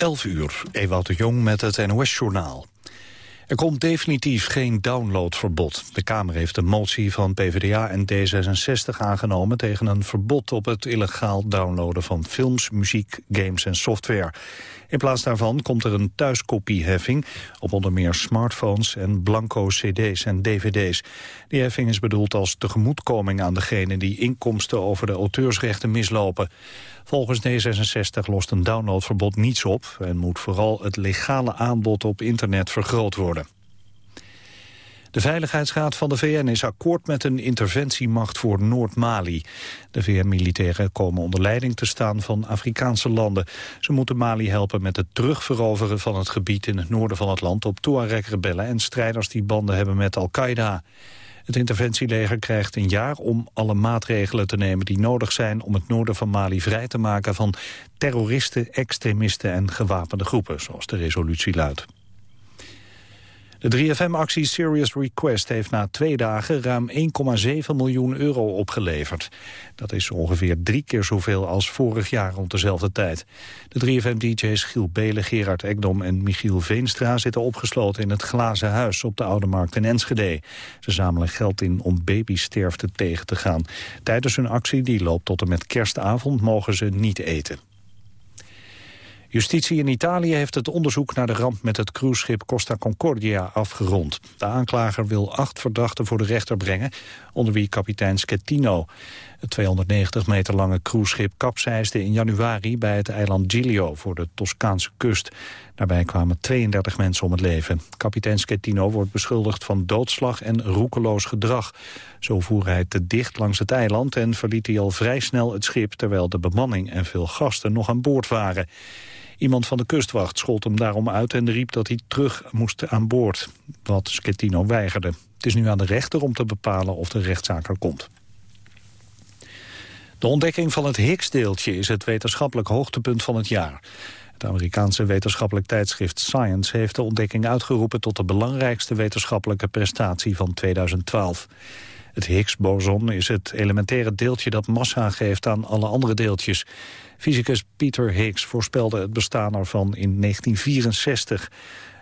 11 uur, Ewout de Jong met het NOS-journaal. Er komt definitief geen downloadverbod. De Kamer heeft een motie van PvdA en D66 aangenomen... tegen een verbod op het illegaal downloaden van films, muziek, games en software. In plaats daarvan komt er een thuiskopieheffing... op onder meer smartphones en blanco cd's en dvd's. Die heffing is bedoeld als tegemoetkoming aan degenen... die inkomsten over de auteursrechten mislopen. Volgens D66 lost een downloadverbod niets op... en moet vooral het legale aanbod op internet vergroot worden. De Veiligheidsraad van de VN is akkoord met een interventiemacht voor Noord-Mali. De VN-militairen komen onder leiding te staan van Afrikaanse landen. Ze moeten Mali helpen met het terugveroveren van het gebied in het noorden van het land... op Tuareg-rebellen en strijders die banden hebben met Al-Qaeda. Het interventieleger krijgt een jaar om alle maatregelen te nemen die nodig zijn om het noorden van Mali vrij te maken van terroristen, extremisten en gewapende groepen, zoals de resolutie luidt. De 3FM-actie Serious Request heeft na twee dagen ruim 1,7 miljoen euro opgeleverd. Dat is ongeveer drie keer zoveel als vorig jaar rond dezelfde tijd. De 3FM-dj's Giel Belen, Gerard Ekdom en Michiel Veenstra zitten opgesloten in het Glazen Huis op de Oude Markt in Enschede. Ze zamelen geld in om babysterfte tegen te gaan. Tijdens hun actie, die loopt tot en met kerstavond, mogen ze niet eten. Justitie in Italië heeft het onderzoek naar de ramp met het cruiseschip Costa Concordia afgerond. De aanklager wil acht verdachten voor de rechter brengen, onder wie kapitein Schettino. Het 290 meter lange cruiseschip kapseisde in januari bij het eiland Giglio voor de Toscaanse kust. Daarbij kwamen 32 mensen om het leven. Kapitein Schettino wordt beschuldigd van doodslag en roekeloos gedrag. Zo voer hij te dicht langs het eiland en verliet hij al vrij snel het schip... terwijl de bemanning en veel gasten nog aan boord waren. Iemand van de kustwacht schold hem daarom uit en riep dat hij terug moest aan boord. Wat Schettino weigerde. Het is nu aan de rechter om te bepalen of de rechtszaak er komt. De ontdekking van het Higgs-deeltje is het wetenschappelijk hoogtepunt van het jaar. Het Amerikaanse wetenschappelijk tijdschrift Science heeft de ontdekking uitgeroepen tot de belangrijkste wetenschappelijke prestatie van 2012. Het Higgs-boson is het elementaire deeltje dat massa geeft aan alle andere deeltjes. Fysicus Peter Higgs voorspelde het bestaan ervan in 1964.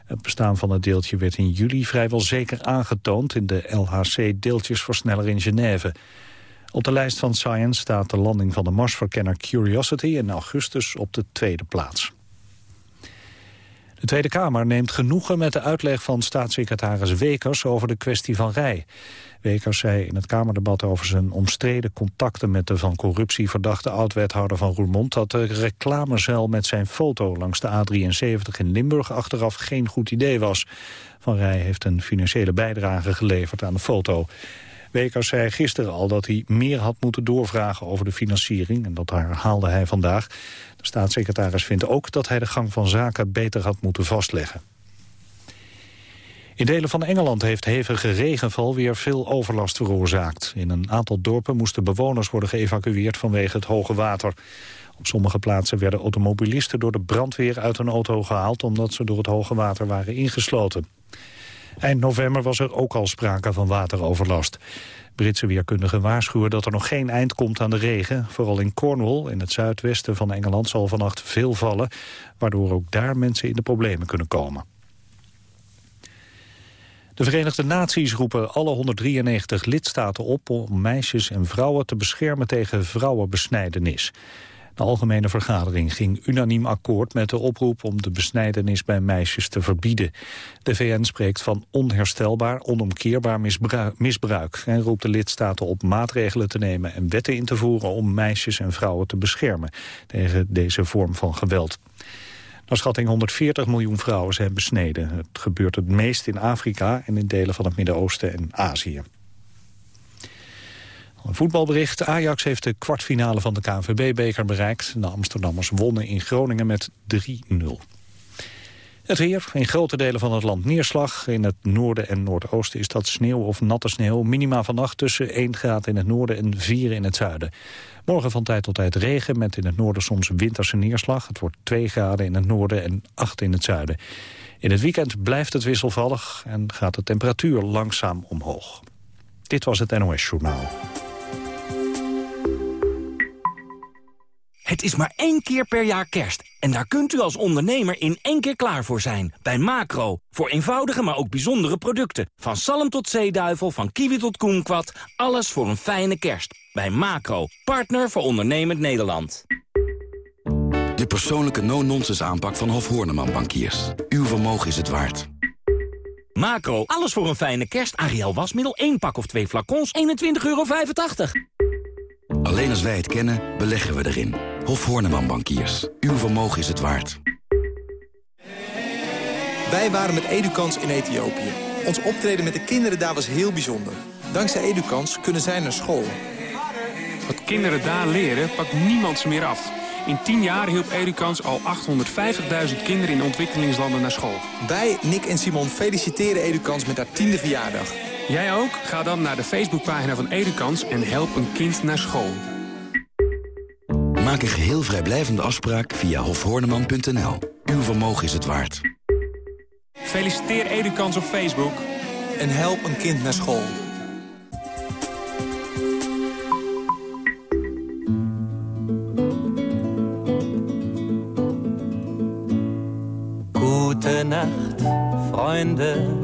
Het bestaan van het deeltje werd in juli vrijwel zeker aangetoond... in de LHC-deeltjesversneller in Genève. Op de lijst van Science staat de landing van de Marsverkenner Curiosity... in augustus op de tweede plaats. De Tweede Kamer neemt genoegen met de uitleg van staatssecretaris Wekers over de kwestie van Rij. Wekers zei in het Kamerdebat over zijn omstreden contacten met de van corruptie verdachte oud-wethouder van Roermond dat de reclamezuil met zijn foto langs de A73 in Limburg achteraf geen goed idee was. Van Rij heeft een financiële bijdrage geleverd aan de foto. Wekers zei gisteren al dat hij meer had moeten doorvragen over de financiering en dat herhaalde hij vandaag. De staatssecretaris vindt ook dat hij de gang van zaken beter had moeten vastleggen. In delen van Engeland heeft hevige regenval weer veel overlast veroorzaakt. In een aantal dorpen moesten bewoners worden geëvacueerd vanwege het hoge water. Op sommige plaatsen werden automobilisten door de brandweer uit een auto gehaald... omdat ze door het hoge water waren ingesloten. Eind november was er ook al sprake van wateroverlast. Britse weerkundigen waarschuwen dat er nog geen eind komt aan de regen. Vooral in Cornwall, in het zuidwesten van Engeland, zal vannacht veel vallen... waardoor ook daar mensen in de problemen kunnen komen. De Verenigde Naties roepen alle 193 lidstaten op om meisjes en vrouwen te beschermen tegen vrouwenbesnijdenis. De Algemene Vergadering ging unaniem akkoord met de oproep om de besnijdenis bij meisjes te verbieden. De VN spreekt van onherstelbaar, onomkeerbaar misbruik, en roept de lidstaten op maatregelen te nemen en wetten in te voeren om meisjes en vrouwen te beschermen tegen deze vorm van geweld. Naar schatting 140 miljoen vrouwen zijn besneden. Het gebeurt het meest in Afrika en in delen van het Midden-Oosten en Azië. Een voetbalbericht. Ajax heeft de kwartfinale van de KNVB-beker bereikt. De Amsterdammers wonnen in Groningen met 3-0. Het weer. In grote delen van het land neerslag. In het noorden en noordoosten is dat sneeuw of natte sneeuw. Minima vannacht tussen 1 graad in het noorden en 4 in het zuiden. Morgen van tijd tot tijd regen met in het noorden soms winterse neerslag. Het wordt 2 graden in het noorden en 8 in het zuiden. In het weekend blijft het wisselvallig en gaat de temperatuur langzaam omhoog. Dit was het NOS Journaal. Het is maar één keer per jaar kerst. En daar kunt u als ondernemer in één keer klaar voor zijn. Bij Macro. Voor eenvoudige, maar ook bijzondere producten. Van salm tot zeeduivel, van kiwi tot koenkwad. Alles voor een fijne kerst. Bij Macro. Partner voor ondernemend Nederland. De persoonlijke no-nonsense aanpak van Hof Horneman Bankiers. Uw vermogen is het waard. Macro. Alles voor een fijne kerst. Ariel wasmiddel. 1 pak of twee flacons. 21,85 euro. Alleen als wij het kennen, beleggen we erin. Hof Horneman Bankiers. Uw vermogen is het waard. Wij waren met Edukans in Ethiopië. Ons optreden met de kinderen daar was heel bijzonder. Dankzij Edukans kunnen zij naar school. Wat kinderen daar leren, pakt niemand ze meer af. In 10 jaar hielp Edukans al 850.000 kinderen in ontwikkelingslanden naar school. Wij, Nick en Simon, feliciteren Edukans met haar tiende verjaardag. Jij ook? Ga dan naar de Facebookpagina van Edukans en help een kind naar school. Maak een geheel vrijblijvende afspraak via hofhoorneman.nl. Uw vermogen is het waard. Feliciteer Edukans op Facebook. En help een kind naar school. Gute Nacht, Freunde.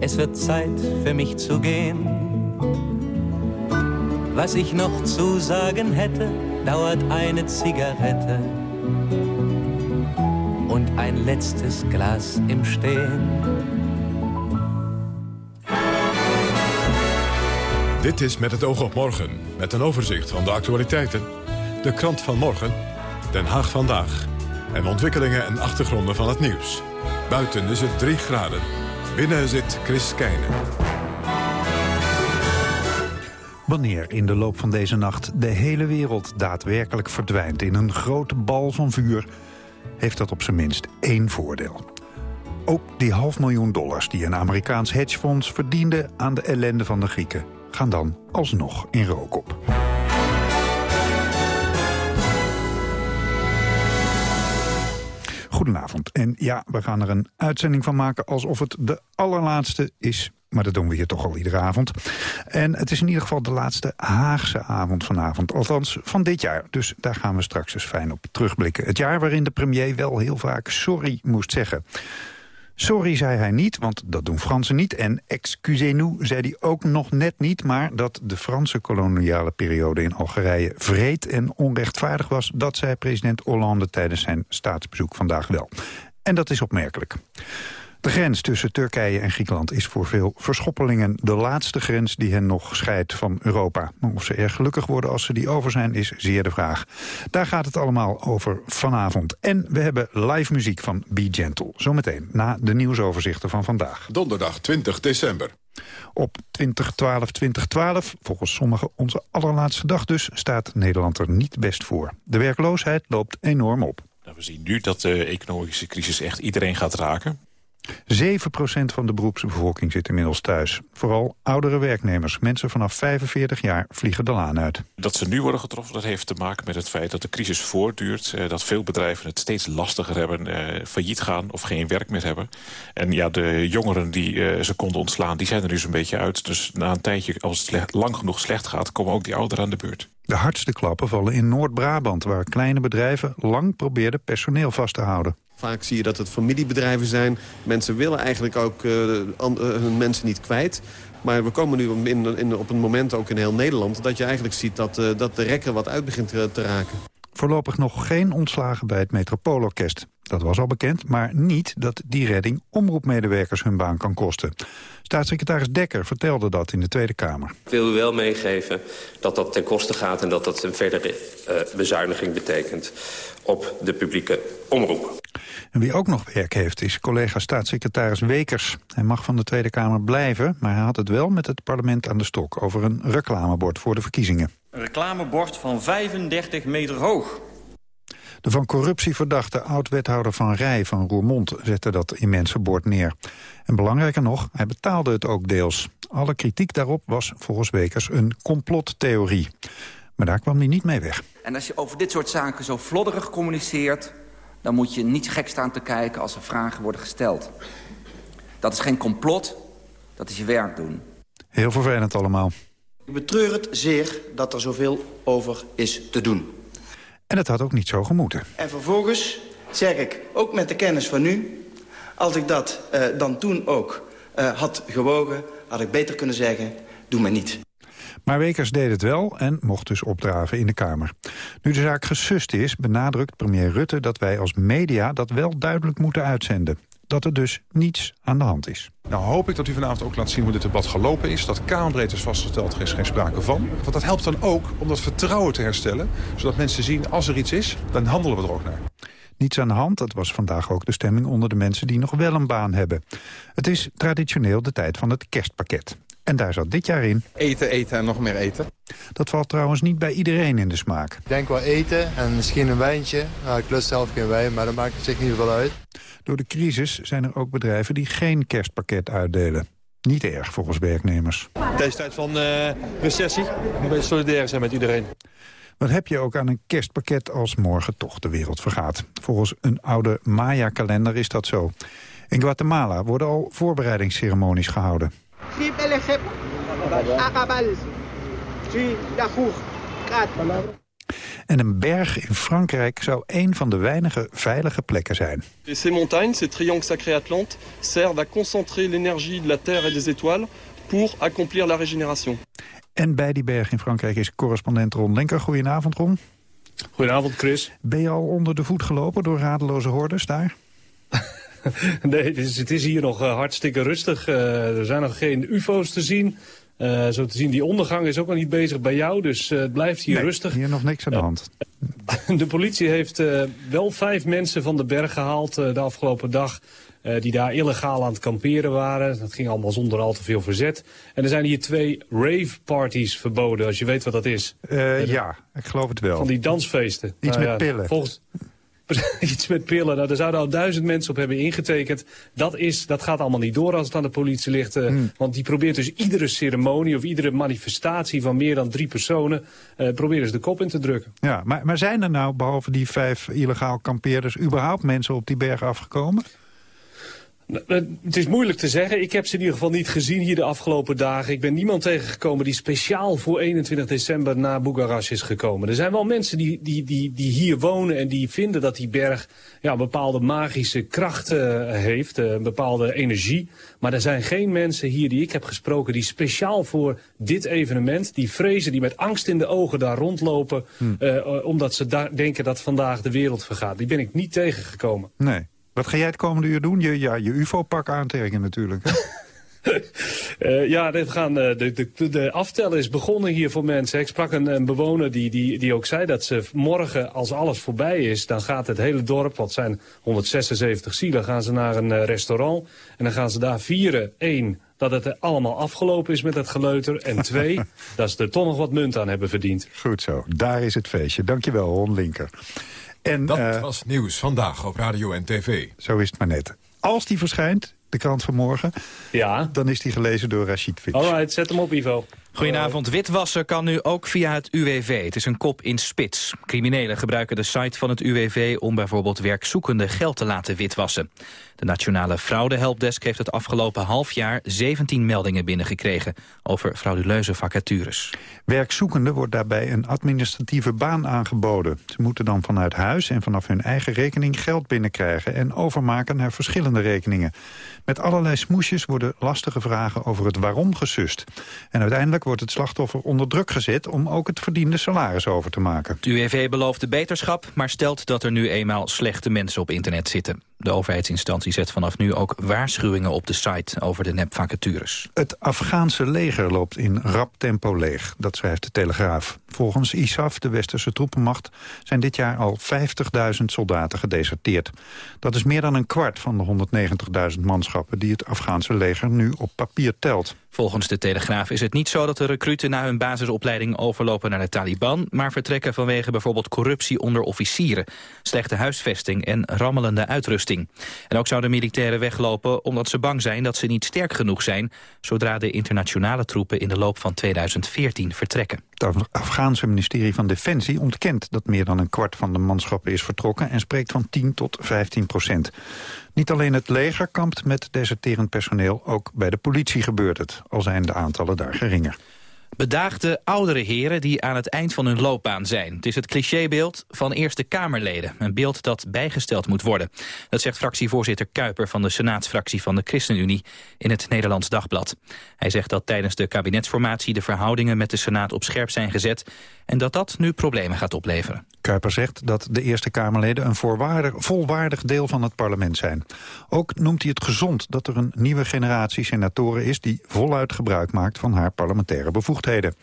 Es wird Zeit für mich zu gehen. Was ich noch zu sagen hätte, dauert eine Zigarette und ein letztes Glas im Stehen. Dit is Met het oog op morgen, met een overzicht van de actualiteiten. De krant van morgen, Den Haag vandaag. En ontwikkelingen en achtergronden van het nieuws. Buiten is het 3 graden. Binnen zit Chris Keijnen. Wanneer in de loop van deze nacht de hele wereld daadwerkelijk verdwijnt in een grote bal van vuur, heeft dat op zijn minst één voordeel. Ook die half miljoen dollars die een Amerikaans hedgefonds verdiende aan de ellende van de Grieken, gaan dan alsnog in rook op. Goedenavond. En ja, we gaan er een uitzending van maken alsof het de allerlaatste is. Maar dat doen we hier toch al iedere avond. En het is in ieder geval de laatste Haagse avond vanavond. Althans, van dit jaar. Dus daar gaan we straks eens fijn op terugblikken. Het jaar waarin de premier wel heel vaak sorry moest zeggen. Sorry zei hij niet, want dat doen Fransen niet. En excusez-nous zei hij ook nog net niet. Maar dat de Franse koloniale periode in Algerije vreed en onrechtvaardig was... dat zei president Hollande tijdens zijn staatsbezoek vandaag wel. En dat is opmerkelijk. De grens tussen Turkije en Griekenland is voor veel verschoppelingen de laatste grens die hen nog scheidt van Europa. Maar of ze erg gelukkig worden als ze die over zijn is zeer de vraag. Daar gaat het allemaal over vanavond. En we hebben live muziek van Be Gentle. Zometeen na de nieuwsoverzichten van vandaag. Donderdag 20 december. Op 2012-2012, volgens sommigen onze allerlaatste dag dus, staat Nederland er niet best voor. De werkloosheid loopt enorm op. Nou, we zien nu dat de economische crisis echt iedereen gaat raken. 7% van de beroepsbevolking zit inmiddels thuis. Vooral oudere werknemers, mensen vanaf 45 jaar, vliegen de laan uit. Dat ze nu worden getroffen, dat heeft te maken met het feit dat de crisis voortduurt. Eh, dat veel bedrijven het steeds lastiger hebben, eh, failliet gaan of geen werk meer hebben. En ja, de jongeren die eh, ze konden ontslaan, die zijn er dus een beetje uit. Dus na een tijdje, als het slecht, lang genoeg slecht gaat, komen ook die ouderen aan de beurt. De hardste klappen vallen in Noord-Brabant... waar kleine bedrijven lang probeerden personeel vast te houden. Vaak zie je dat het familiebedrijven zijn. Mensen willen eigenlijk ook uh, hun mensen niet kwijt. Maar we komen nu in, op een moment ook in heel Nederland... dat je eigenlijk ziet dat, uh, dat de rekker wat uit begint te, te raken. Voorlopig nog geen ontslagen bij het Metropoolorkest. Dat was al bekend, maar niet dat die redding omroepmedewerkers hun baan kan kosten. Staatssecretaris Dekker vertelde dat in de Tweede Kamer. Ik wil u wel meegeven dat dat ten koste gaat... en dat dat een verdere uh, bezuiniging betekent op de publieke omroep. En wie ook nog werk heeft is collega staatssecretaris Wekers. Hij mag van de Tweede Kamer blijven, maar hij had het wel met het parlement aan de stok... over een reclamebord voor de verkiezingen. Een reclamebord van 35 meter hoog. De van corruptie verdachte oud-wethouder Van Rij van Roermond zette dat immense bord neer. En belangrijker nog, hij betaalde het ook deels. Alle kritiek daarop was volgens Wekers een complottheorie. Maar daar kwam hij niet mee weg. En als je over dit soort zaken zo flodderig communiceert... dan moet je niet gek staan te kijken als er vragen worden gesteld. Dat is geen complot, dat is je werk doen. Heel vervelend allemaal. Ik betreur het zeer dat er zoveel over is te doen. En het had ook niet zo gemoeten. En vervolgens zeg ik, ook met de kennis van nu... als ik dat uh, dan toen ook uh, had gewogen, had ik beter kunnen zeggen... doe maar niet. Maar Wekers deed het wel en mocht dus opdraven in de Kamer. Nu de zaak gesust is, benadrukt premier Rutte dat wij als media dat wel duidelijk moeten uitzenden. Dat er dus niets aan de hand is. Nou hoop ik dat u vanavond ook laat zien hoe dit debat gelopen is. Dat Kamerbreed is vastgesteld, er is geen sprake van. Want dat helpt dan ook om dat vertrouwen te herstellen. Zodat mensen zien, als er iets is, dan handelen we er ook naar. Niets aan de hand, dat was vandaag ook de stemming onder de mensen die nog wel een baan hebben. Het is traditioneel de tijd van het kerstpakket. En daar zat dit jaar in... Eten, eten en nog meer eten. Dat valt trouwens niet bij iedereen in de smaak. Ik denk wel eten en misschien een wijntje. Nou, ik lust zelf geen wijn, maar dat maakt het zich niet veel uit. Door de crisis zijn er ook bedrijven die geen kerstpakket uitdelen. Niet erg volgens werknemers. Deze tijd van uh, recessie, een beetje solidair zijn met iedereen. Wat heb je ook aan een kerstpakket als morgen toch de wereld vergaat? Volgens een oude Maya-kalender is dat zo. In Guatemala worden al voorbereidingsceremonies gehouden. En een berg in Frankrijk zou een van de weinige veilige plekken zijn. Ces montagnes, ces triangles sacrés atlantes, servent à concentrer l'énergie de la Terre et des étoiles pour accomplir la régénération. En bij die berg in Frankrijk is correspondent Ron Lenker. Goedenavond, Ron. Goedenavond, Chris. Ben je al onder de voet gelopen door radeloze hordes daar? nee, het is, het is, hier nog uh, hartstikke rustig. Uh, er zijn nog geen ufo's te zien. Uh, zo te zien, die ondergang is ook al niet bezig bij jou, dus het blijft hier nee, rustig. hier nog niks aan de hand. de politie heeft wel vijf mensen van de berg gehaald de afgelopen dag. Die daar illegaal aan het kamperen waren. Dat ging allemaal zonder al te veel verzet. En er zijn hier twee rave-parties verboden, als je weet wat dat is. Ja, ik geloof het wel. Van die dansfeesten. Iets nou, met ja, pillen. Volgens, iets met pillen. Nou, er zouden al duizend mensen op hebben ingetekend. Dat, is, dat gaat allemaal niet door als het aan de politie ligt. Uh, hmm. Want die probeert dus iedere ceremonie of iedere manifestatie van meer dan drie personen... Uh, proberen ze de kop in te drukken. Ja, maar, maar zijn er nou, behalve die vijf illegaal kampeerders... überhaupt mensen op die berg afgekomen? Het is moeilijk te zeggen. Ik heb ze in ieder geval niet gezien hier de afgelopen dagen. Ik ben niemand tegengekomen die speciaal voor 21 december naar Bugarash is gekomen. Er zijn wel mensen die, die, die, die hier wonen en die vinden dat die berg ja, een bepaalde magische kracht uh, heeft, uh, een bepaalde energie. Maar er zijn geen mensen hier die ik heb gesproken die speciaal voor dit evenement, die vrezen, die met angst in de ogen daar rondlopen, hmm. uh, omdat ze denken dat vandaag de wereld vergaat. Die ben ik niet tegengekomen. Nee. Wat ga jij het komende uur doen? Je, ja, je ufo-pak aantrekken natuurlijk. uh, ja, dit gaan, uh, de, de, de aftel is begonnen hier voor mensen. Ik sprak een, een bewoner die, die, die ook zei dat ze morgen, als alles voorbij is... dan gaat het hele dorp, wat zijn 176 zielen, gaan ze naar een uh, restaurant. En dan gaan ze daar vieren. Eén, dat het allemaal afgelopen is met het geleuter. En twee, dat ze er toch nog wat munt aan hebben verdiend. Goed zo, daar is het feestje. Dankjewel, Ron Linker. En, dat uh, was Nieuws Vandaag op Radio en TV. Zo is het maar net. Als die verschijnt, de krant van morgen... Ja. dan is die gelezen door Rashid Fitch. Alright, zet hem op, Ivo. Goedenavond. Witwassen kan nu ook via het UWV. Het is een kop in spits. Criminelen gebruiken de site van het UWV om bijvoorbeeld werkzoekenden geld te laten witwassen. De Nationale Fraudehelpdesk heeft het afgelopen half jaar 17 meldingen binnengekregen over frauduleuze vacatures. Werkzoekenden wordt daarbij een administratieve baan aangeboden. Ze moeten dan vanuit huis en vanaf hun eigen rekening geld binnenkrijgen en overmaken naar verschillende rekeningen. Met allerlei smoesjes worden lastige vragen over het waarom gesust. En uiteindelijk wordt het slachtoffer onder druk gezet om ook het verdiende salaris over te maken. Het UWV belooft de beterschap, maar stelt dat er nu eenmaal slechte mensen op internet zitten. De overheidsinstantie zet vanaf nu ook waarschuwingen op de site over de nepvacatures. Het Afghaanse leger loopt in rap tempo leeg, dat schrijft de Telegraaf. Volgens ISAF, de westerse troepenmacht, zijn dit jaar al 50.000 soldaten gedeserteerd. Dat is meer dan een kwart van de 190.000 manschappen die het Afghaanse leger nu op papier telt. Volgens de Telegraaf is het niet zo dat de recruten na hun basisopleiding overlopen naar de Taliban, maar vertrekken vanwege bijvoorbeeld corruptie onder officieren, slechte huisvesting en rammelende uitrusting. En ook zouden militairen weglopen omdat ze bang zijn dat ze niet sterk genoeg zijn zodra de internationale troepen in de loop van 2014 vertrekken. Het Afghaanse ministerie van Defensie ontkent dat meer dan een kwart van de manschappen is vertrokken en spreekt van 10 tot 15 procent. Niet alleen het leger kampt met deserterend personeel, ook bij de politie gebeurt het, al zijn de aantallen daar geringer. Bedaagde oudere heren die aan het eind van hun loopbaan zijn. Het is het clichébeeld van Eerste Kamerleden. Een beeld dat bijgesteld moet worden. Dat zegt fractievoorzitter Kuiper van de Senaatsfractie van de ChristenUnie in het Nederlands Dagblad. Hij zegt dat tijdens de kabinetsformatie de verhoudingen met de Senaat op scherp zijn gezet en dat dat nu problemen gaat opleveren. Kuiper zegt dat de Eerste Kamerleden een volwaardig deel van het parlement zijn. Ook noemt hij het gezond dat er een nieuwe generatie senatoren is... die voluit gebruik maakt van haar parlementaire bevoegdheden.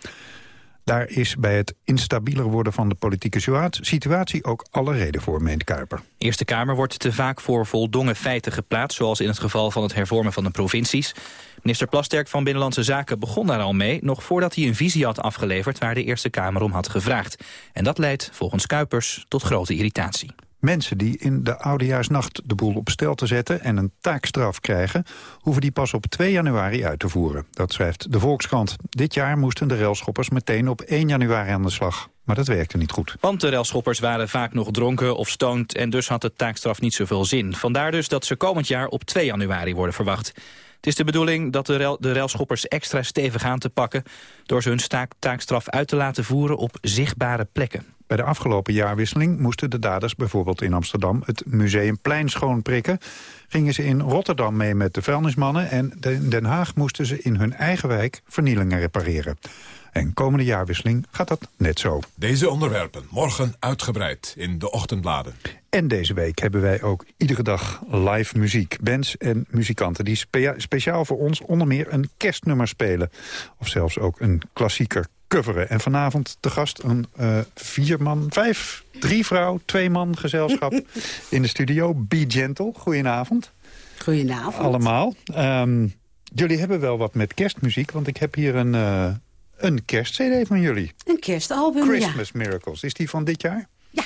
Daar is bij het instabieler worden van de politieke situatie ook alle reden voor, meent Kuiper. Eerste Kamer wordt te vaak voor voldongen feiten geplaatst... zoals in het geval van het hervormen van de provincies. Minister Plasterk van Binnenlandse Zaken begon daar al mee... nog voordat hij een visie had afgeleverd waar de Eerste Kamer om had gevraagd. En dat leidt volgens Kuipers tot grote irritatie. Mensen die in de oudejaarsnacht de boel op stel te zetten en een taakstraf krijgen, hoeven die pas op 2 januari uit te voeren. Dat schrijft de Volkskrant. Dit jaar moesten de railschoppers meteen op 1 januari aan de slag. Maar dat werkte niet goed. Want de railschoppers waren vaak nog dronken of stoned en dus had de taakstraf niet zoveel zin. Vandaar dus dat ze komend jaar op 2 januari worden verwacht. Het is de bedoeling dat de, rail, de railschoppers extra stevig aan te pakken... door ze hun taakstraf uit te laten voeren op zichtbare plekken. Bij de afgelopen jaarwisseling moesten de daders bijvoorbeeld in Amsterdam het Museumplein schoonprikken. Gingen ze in Rotterdam mee met de vuilnismannen en in Den Haag moesten ze in hun eigen wijk vernielingen repareren. En komende jaarwisseling gaat dat net zo. Deze onderwerpen morgen uitgebreid in de ochtendbladen. En deze week hebben wij ook iedere dag live muziek. Bands en muzikanten die speciaal voor ons onder meer een kerstnummer spelen. Of zelfs ook een klassieker coveren. En vanavond de gast een uh, vier man, vijf, drie vrouw, twee man gezelschap in de studio. Be Gentle, goedenavond. Goedenavond. Allemaal. Um, jullie hebben wel wat met kerstmuziek, want ik heb hier een, uh, een kerstcd van jullie. Een kerstalbum, Christmas Miracles. Is die van dit jaar? Ja,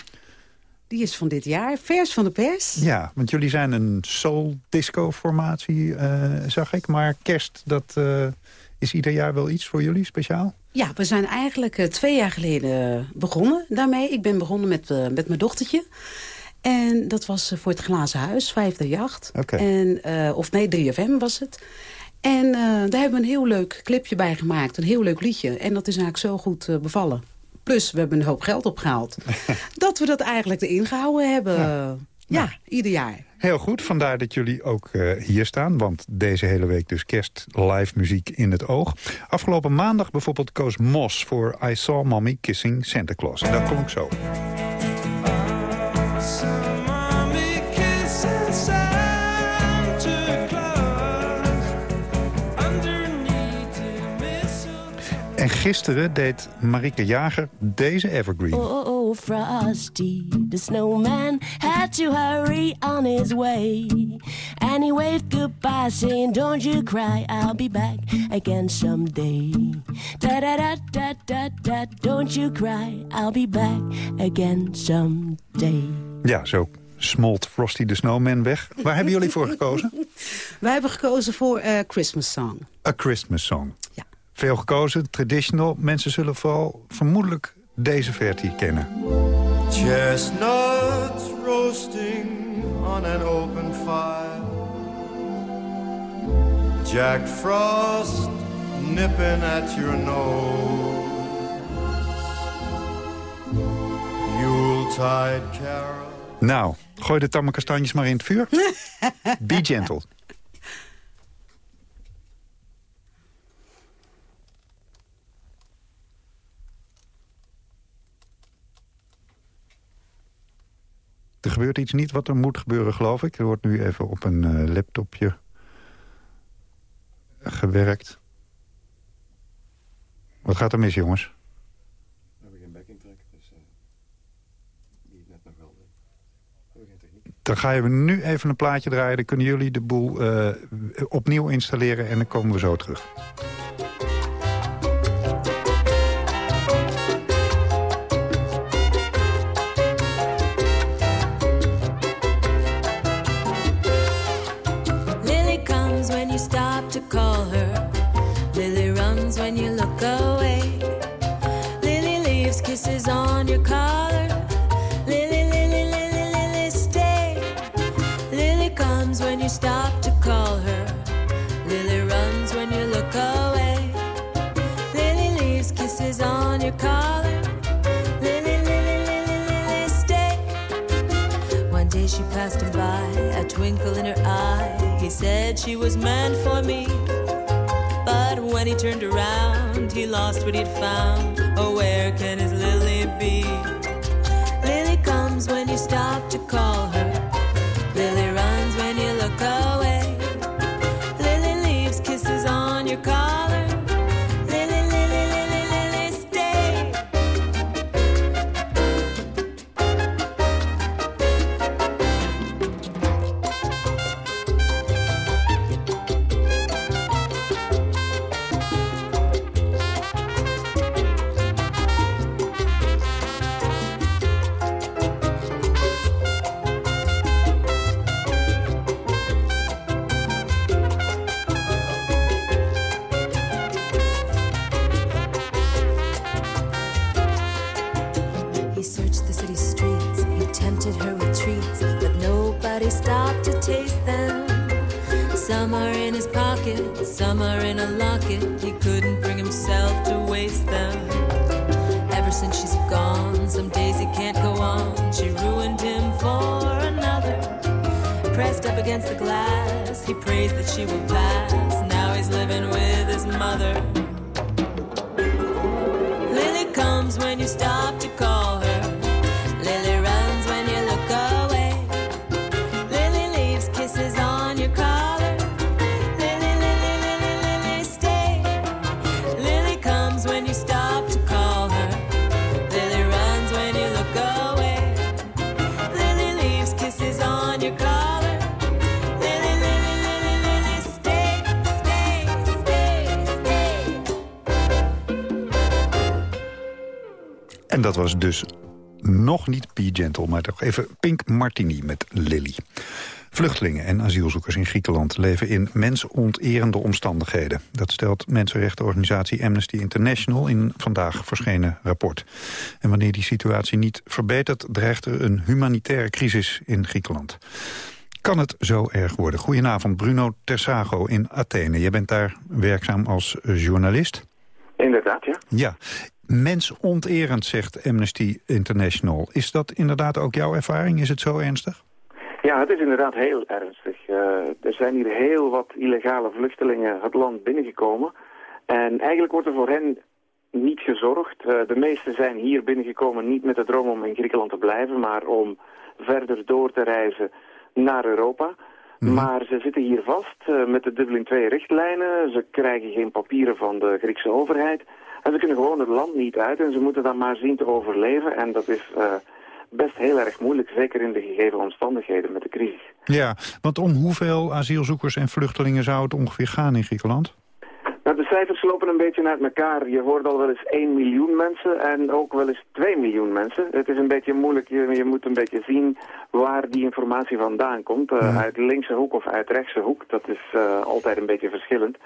die is van dit jaar. Vers van de pers. Ja, want jullie zijn een soul-disco-formatie, uh, zag ik. Maar kerst, dat is ieder jaar wel iets voor jullie speciaal? Ja, we zijn eigenlijk uh, twee jaar geleden begonnen daarmee. Ik ben begonnen met, uh, met mijn dochtertje. En dat was voor het Glazen Huis, vijfde jacht. Okay. En, of nee, 3FM was het. En daar hebben we een heel leuk clipje bij gemaakt. Een heel leuk liedje. En dat is eigenlijk zo goed bevallen. Plus, we hebben een hoop geld opgehaald. dat we dat eigenlijk erin gehouden hebben. Ja, ja ieder jaar. Heel goed, vandaar dat jullie ook uh, hier staan. Want deze hele week dus kerst live muziek in het oog. Afgelopen maandag bijvoorbeeld koos Mos voor I Saw Mommy Kissing Santa Claus. En dat klonk zo. En gisteren deed Marike Jager deze evergreen. Oh, oh, oh, Frosty, the snowman had to hurry on his way. And he waved goodbye saying, don't you cry, I'll be back again someday. Da da da da da da, don't you cry, I'll be back again someday. Ja, zo smolt Frosty the Snowman weg. Waar hebben jullie voor gekozen? Wij hebben gekozen voor A Christmas Song. A Christmas Song. Ja. Veel gekozen, traditional. Mensen zullen vooral vermoedelijk deze versie kennen. Chestnuts roasting on an open fire Jack Frost nipping at your nose Yuletide carol Nou, gooi de tamme kastanjes maar in het vuur. Be gentle. Er gebeurt iets niet wat er moet gebeuren, geloof ik. Er wordt nu even op een uh, laptopje gewerkt. Wat gaat er mis, jongens? We hebben geen backing track, dus uh, die net nog wel. We hebben geen techniek. Dan ga je nu even een plaatje draaien. Dan kunnen jullie de boel uh, opnieuw installeren en dan komen we zo terug. She was meant for me. But when he turned around, he lost what he'd found. Oh, where can his Lily be? Lily comes when you stop to call niet Be Gentle, maar toch even Pink Martini met Lily. Vluchtelingen en asielzoekers in Griekenland leven in mensonterende omstandigheden. Dat stelt mensenrechtenorganisatie Amnesty International in vandaag verschenen rapport. En wanneer die situatie niet verbetert, dreigt er een humanitaire crisis in Griekenland. Kan het zo erg worden? Goedenavond, Bruno Tersago in Athene. Je bent daar werkzaam als journalist. Inderdaad, ja. Ja, mensonterend, zegt Amnesty International. Is dat inderdaad ook jouw ervaring? Is het zo ernstig? Ja, het is inderdaad heel ernstig. Eh, er zijn hier heel wat illegale vluchtelingen het land binnengekomen. En eigenlijk wordt er voor hen niet gezorgd. Eh, de meesten zijn hier binnengekomen niet met de droom om in Griekenland te blijven, maar om verder door te reizen naar Europa. Maar ze zitten hier vast eh, met de Dublin II-richtlijnen. Ze krijgen geen papieren van de Griekse overheid. En ze kunnen gewoon het land niet uit en ze moeten dan maar zien te overleven. En dat is eh, best heel erg moeilijk, zeker in de gegeven omstandigheden met de crisis. Ja, want om hoeveel asielzoekers en vluchtelingen zou het ongeveer gaan in Griekenland? Nou, de cijfers lopen een beetje uit elkaar. Je hoort al wel eens 1 miljoen mensen en ook wel eens 2 miljoen mensen. Het is een beetje moeilijk, je, je moet een beetje zien waar die informatie vandaan komt. Uh, Uit linkse hoek of uit rechtse hoek, dat is uh, altijd een beetje verschillend.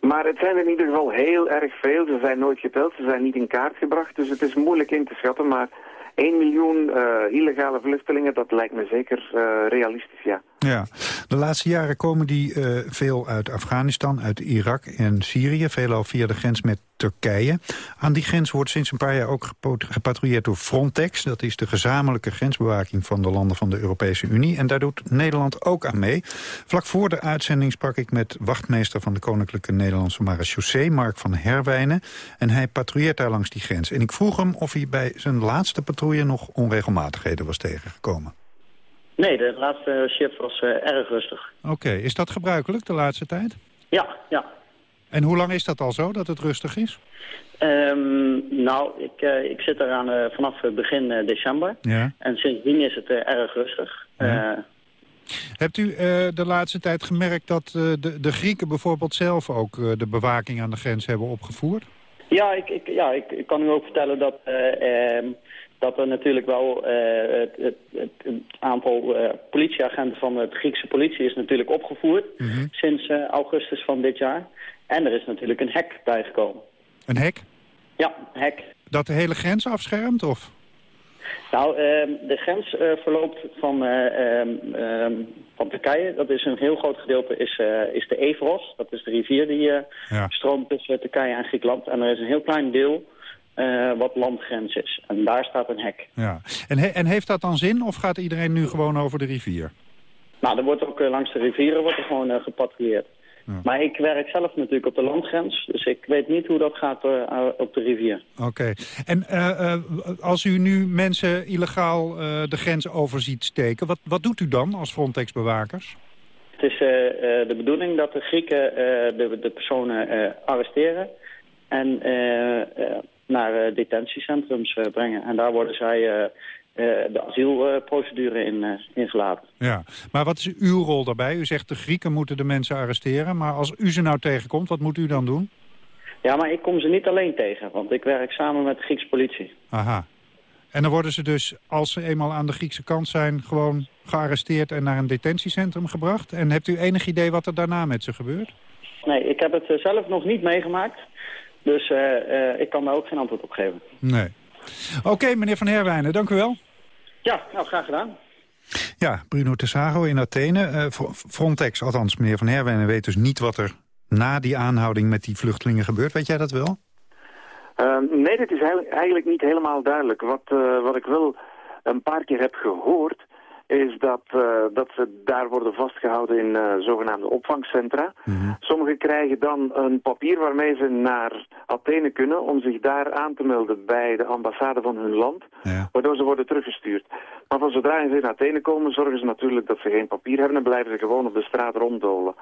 Maar het zijn in ieder geval heel erg veel. Ze zijn nooit geteld, ze zijn niet in kaart gebracht. Dus het is moeilijk in te schatten, maar 1 miljoen uh, illegale vluchtelingen, dat lijkt me zeker realistisch, ja. Ja, de laatste jaren komen die uh, veel uit Afghanistan, uit Irak en Syrië. Veelal via de grens met Turkije. Aan die grens wordt sinds een paar jaar ook gepatrouilleerd door Frontex. Dat is de gezamenlijke grensbewaking van de landen van de Europese Unie. En daar doet Nederland ook aan mee. Vlak voor de uitzending sprak ik met wachtmeester van de Koninklijke Nederlandse Marechaussee, Mark van Herwijnen. En hij patrouilleert daar langs die grens. En ik vroeg hem of hij bij zijn laatste patrouille nog onregelmatigheden was tegengekomen. Nee, de laatste shift was uh, erg rustig. Oké, okay. is dat gebruikelijk de laatste tijd? Ja, ja. En hoe lang is dat al zo, dat het rustig is? Um, nou, ik, uh, ik zit eraan uh, vanaf begin december. Ja. En sindsdien is het erg rustig. Ja. Hebt u de laatste tijd gemerkt dat de, de Grieken bijvoorbeeld zelf ook de bewaking aan de grens hebben opgevoerd? Ja, ik, ik ja, ik, ik kan u ook vertellen dat... Dat er natuurlijk wel uh, het, het, het, het, aantal uh, politieagenten van de Griekse politie is natuurlijk opgevoerd mm -hmm. sinds uh, augustus van dit jaar. En er is natuurlijk een hek bijgekomen. Een hek? Ja, een hek. Dat de hele grens afschermt, of? Nou, de grens verloopt van, van Turkije. Dat is een heel groot gedeelte, is, is de Evros. Dat is de rivier die ja. stroomt tussen Turkije en Griekenland. En er is een heel klein deel eh, wat landgrens is. En daar staat een hek. Ja. En, he- en heeft dat dan zin of gaat iedereen nu gewoon over de rivier? Nou, er wordt ook eh, langs de rivieren wordt er gewoon gepatrouilleerd. Maar ik werk zelf natuurlijk op de landgrens, dus ik weet niet hoe dat gaat op de rivier. Oké. En als u nu mensen illegaal de grens over ziet steken... Wat, wat doet u dan als Frontex-bewakers? Het is de bedoeling dat de Grieken de, de personen arresteren en naar eh, detentiecentrums eh, brengen. En daar worden zij eh, de asielprocedure in ingelaten. Ja. Maar wat is uw rol daarbij? U zegt de Grieken moeten de mensen arresteren. Maar als u ze nou tegenkomt, wat moet u dan doen? Ja, maar ik kom ze niet alleen tegen, want ik werk samen met de Griekse politie. Aha. En dan worden ze dus, als ze eenmaal aan de Griekse kant zijn... gewoon gearresteerd en naar een detentiecentrum gebracht? En hebt u enig idee wat er daarna met ze gebeurt? Nee, ik heb het zelf nog niet meegemaakt, dus eh, eh, ik kan daar ook geen antwoord op geven. Nee. Oké, meneer Van Herwijnen, dank u wel. Ja, nou, graag gedaan. Ja, Bruno Tessago in Athene. Eh, Fro- Frontex, althans meneer Van Herwijnen, weet dus niet wat er na die aanhouding met die vluchtelingen gebeurt. Weet jij dat wel? Ehm, nee, dit is eigenlijk niet helemaal duidelijk. Wat, wat ik wel een paar keer heb gehoord, is dat, eh, dat ze daar worden vastgehouden in eh, zogenaamde opvangcentra. Sommigen krijgen dan een papier waarmee ze naar Athene kunnen om zich daar aan te melden bij de ambassade van hun land, waardoor ze worden teruggestuurd. Maar van zodra ze in Athene komen, zorgen ze natuurlijk dat ze geen papier hebben en blijven ze gewoon op de straat ronddolen.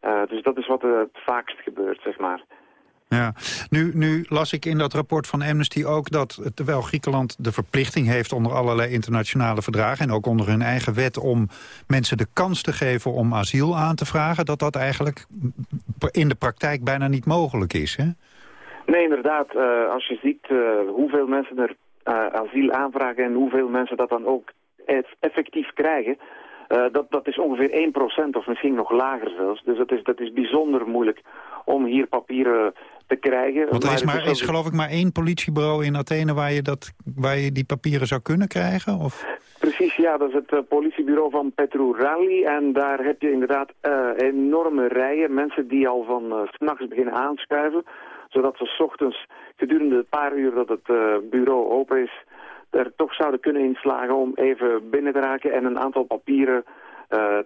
Eh, dus dat is wat het vaakst gebeurt, zeg maar. Ja, nu, nu las ik in dat rapport van Amnesty ook dat terwijl Griekenland de verplichting heeft onder allerlei internationale verdragen en ook onder hun eigen wet om mensen de kans te geven om asiel aan te vragen, dat dat eigenlijk in de praktijk bijna niet mogelijk is. Hè? Nee, inderdaad. eh, als je ziet eh, hoeveel mensen er eh, asiel aanvragen en hoeveel mensen dat dan ook eff- effectief krijgen, dat, dat is ongeveer 1% of misschien nog lager zelfs. Dus is, dat is bijzonder moeilijk om hier papieren te krijgen. Want er is, Maar is geloof ik maar één politiebureau in Athene waar je, dat, waar je die papieren zou kunnen krijgen? Of? Precies, ja, dat is het eh, politiebureau van Petru Rally. En daar heb je inderdaad eh, enorme rijen. Mensen die al van eh, s s'nachts beginnen aanschuiven. Zodat ze 's ochtends gedurende het paar uur dat het bureau open is... er toch zouden kunnen inslagen om even binnen te raken en een aantal papieren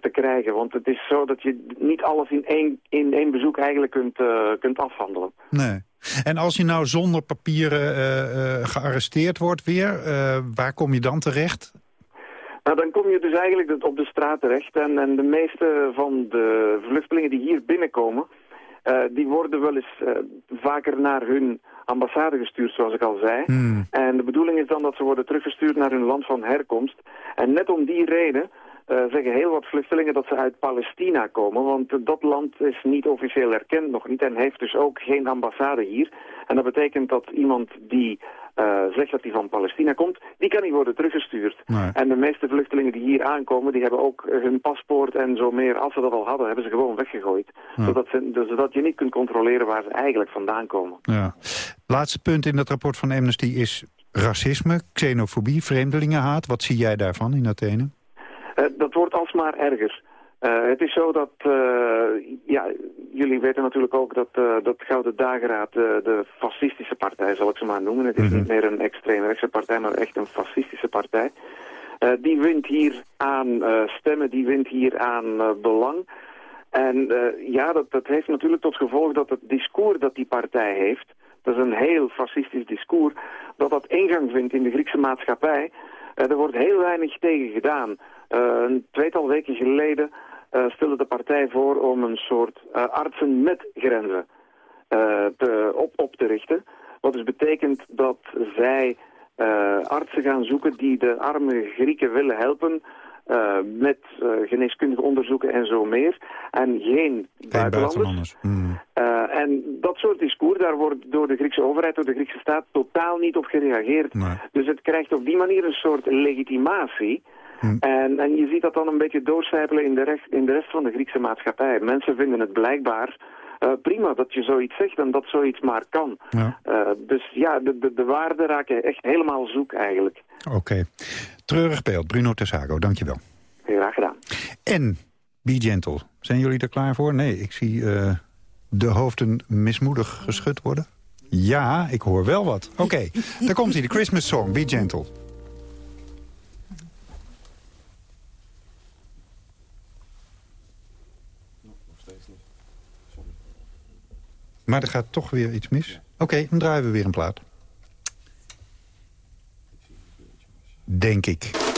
te krijgen. Want het is zo dat je niet alles in één, in één bezoek eigenlijk kunt, eh, kunt afhandelen. Nee. En als je nou zonder papieren eh, eh, gearresteerd wordt weer, eh, waar kom je dan terecht? Nou, dan kom je dus eigenlijk op de straat terecht. En, en de meeste van de vluchtelingen die hier binnenkomen... eh, die worden wel eens eh, vaker naar hun ambassade gestuurd, zoals ik al zei. En de bedoeling is dan dat ze worden teruggestuurd naar hun land van herkomst. En net om die reden eh, zeggen heel wat vluchtelingen dat ze uit Palestina komen. Want eh, dat land is niet officieel erkend, nog niet. En heeft dus ook geen ambassade hier. En dat betekent dat iemand die eh, zegt dat hij van Palestina komt, die kan niet worden teruggestuurd. En de meeste vluchtelingen die hier aankomen, die hebben ook eh, hun paspoort en zo meer. Als ze dat al hadden, hebben ze gewoon weggegooid. Zodat, ze, dus zodat je niet kunt controleren waar ze eigenlijk vandaan komen. Ja. Laatste punt in dat rapport van Amnesty is racisme, xenofobie, vreemdelingenhaat. Wat zie jij daarvan in Athene? Eh, dat wordt alsmaar erger. Eh, het is zo dat, eh, ja, jullie weten natuurlijk ook dat, dat Gouden Dageraad de fascistische partij, zal ik ze maar noemen. Het is niet meer een extreemrechtse partij, maar echt een fascistische partij. Die wint hier aan stemmen, die wint hier aan belang. En ja, dat, dat heeft natuurlijk tot gevolg dat het discours dat die partij heeft, dat is een heel fascistisch discours, dat dat ingang vindt in de Griekse maatschappij. Eh, er wordt heel weinig tegen gedaan. Eh, een tweetal weken geleden eh, stelde de partij voor om een soort artsen met grenzen te, op, op te richten. Wat dus betekent dat zij artsen gaan zoeken die de arme Grieken willen helpen eh, met eh, geneeskundige onderzoeken en zo meer. En geen buitenlanders. Eh, en dat soort discours, daar wordt door de Griekse overheid, door de Griekse staat, totaal niet op gereageerd. Dus het krijgt op die manier een soort legitimatie. En, en je ziet dat dan een beetje doorcijpelen in de, rest, in de rest van de Griekse maatschappij. Mensen vinden het blijkbaar prima dat je zoiets zegt en dat zoiets maar kan. Dus ja, de, de, de waarden raken echt helemaal zoek eigenlijk. Oké. Treurig beeld. Bruno Tessago, dankjewel. Heel graag gedaan. En, be gentle. Zijn jullie er klaar voor? Nee, ik zie eh, de hoofden mismoedig geschud worden. Ja, ik hoor wel wat. Oké, daar komt hij, de Christmas song, Be Gentle. Maar er gaat toch weer iets mis. Oké, dan draaien we weer een plaat. Denk ik.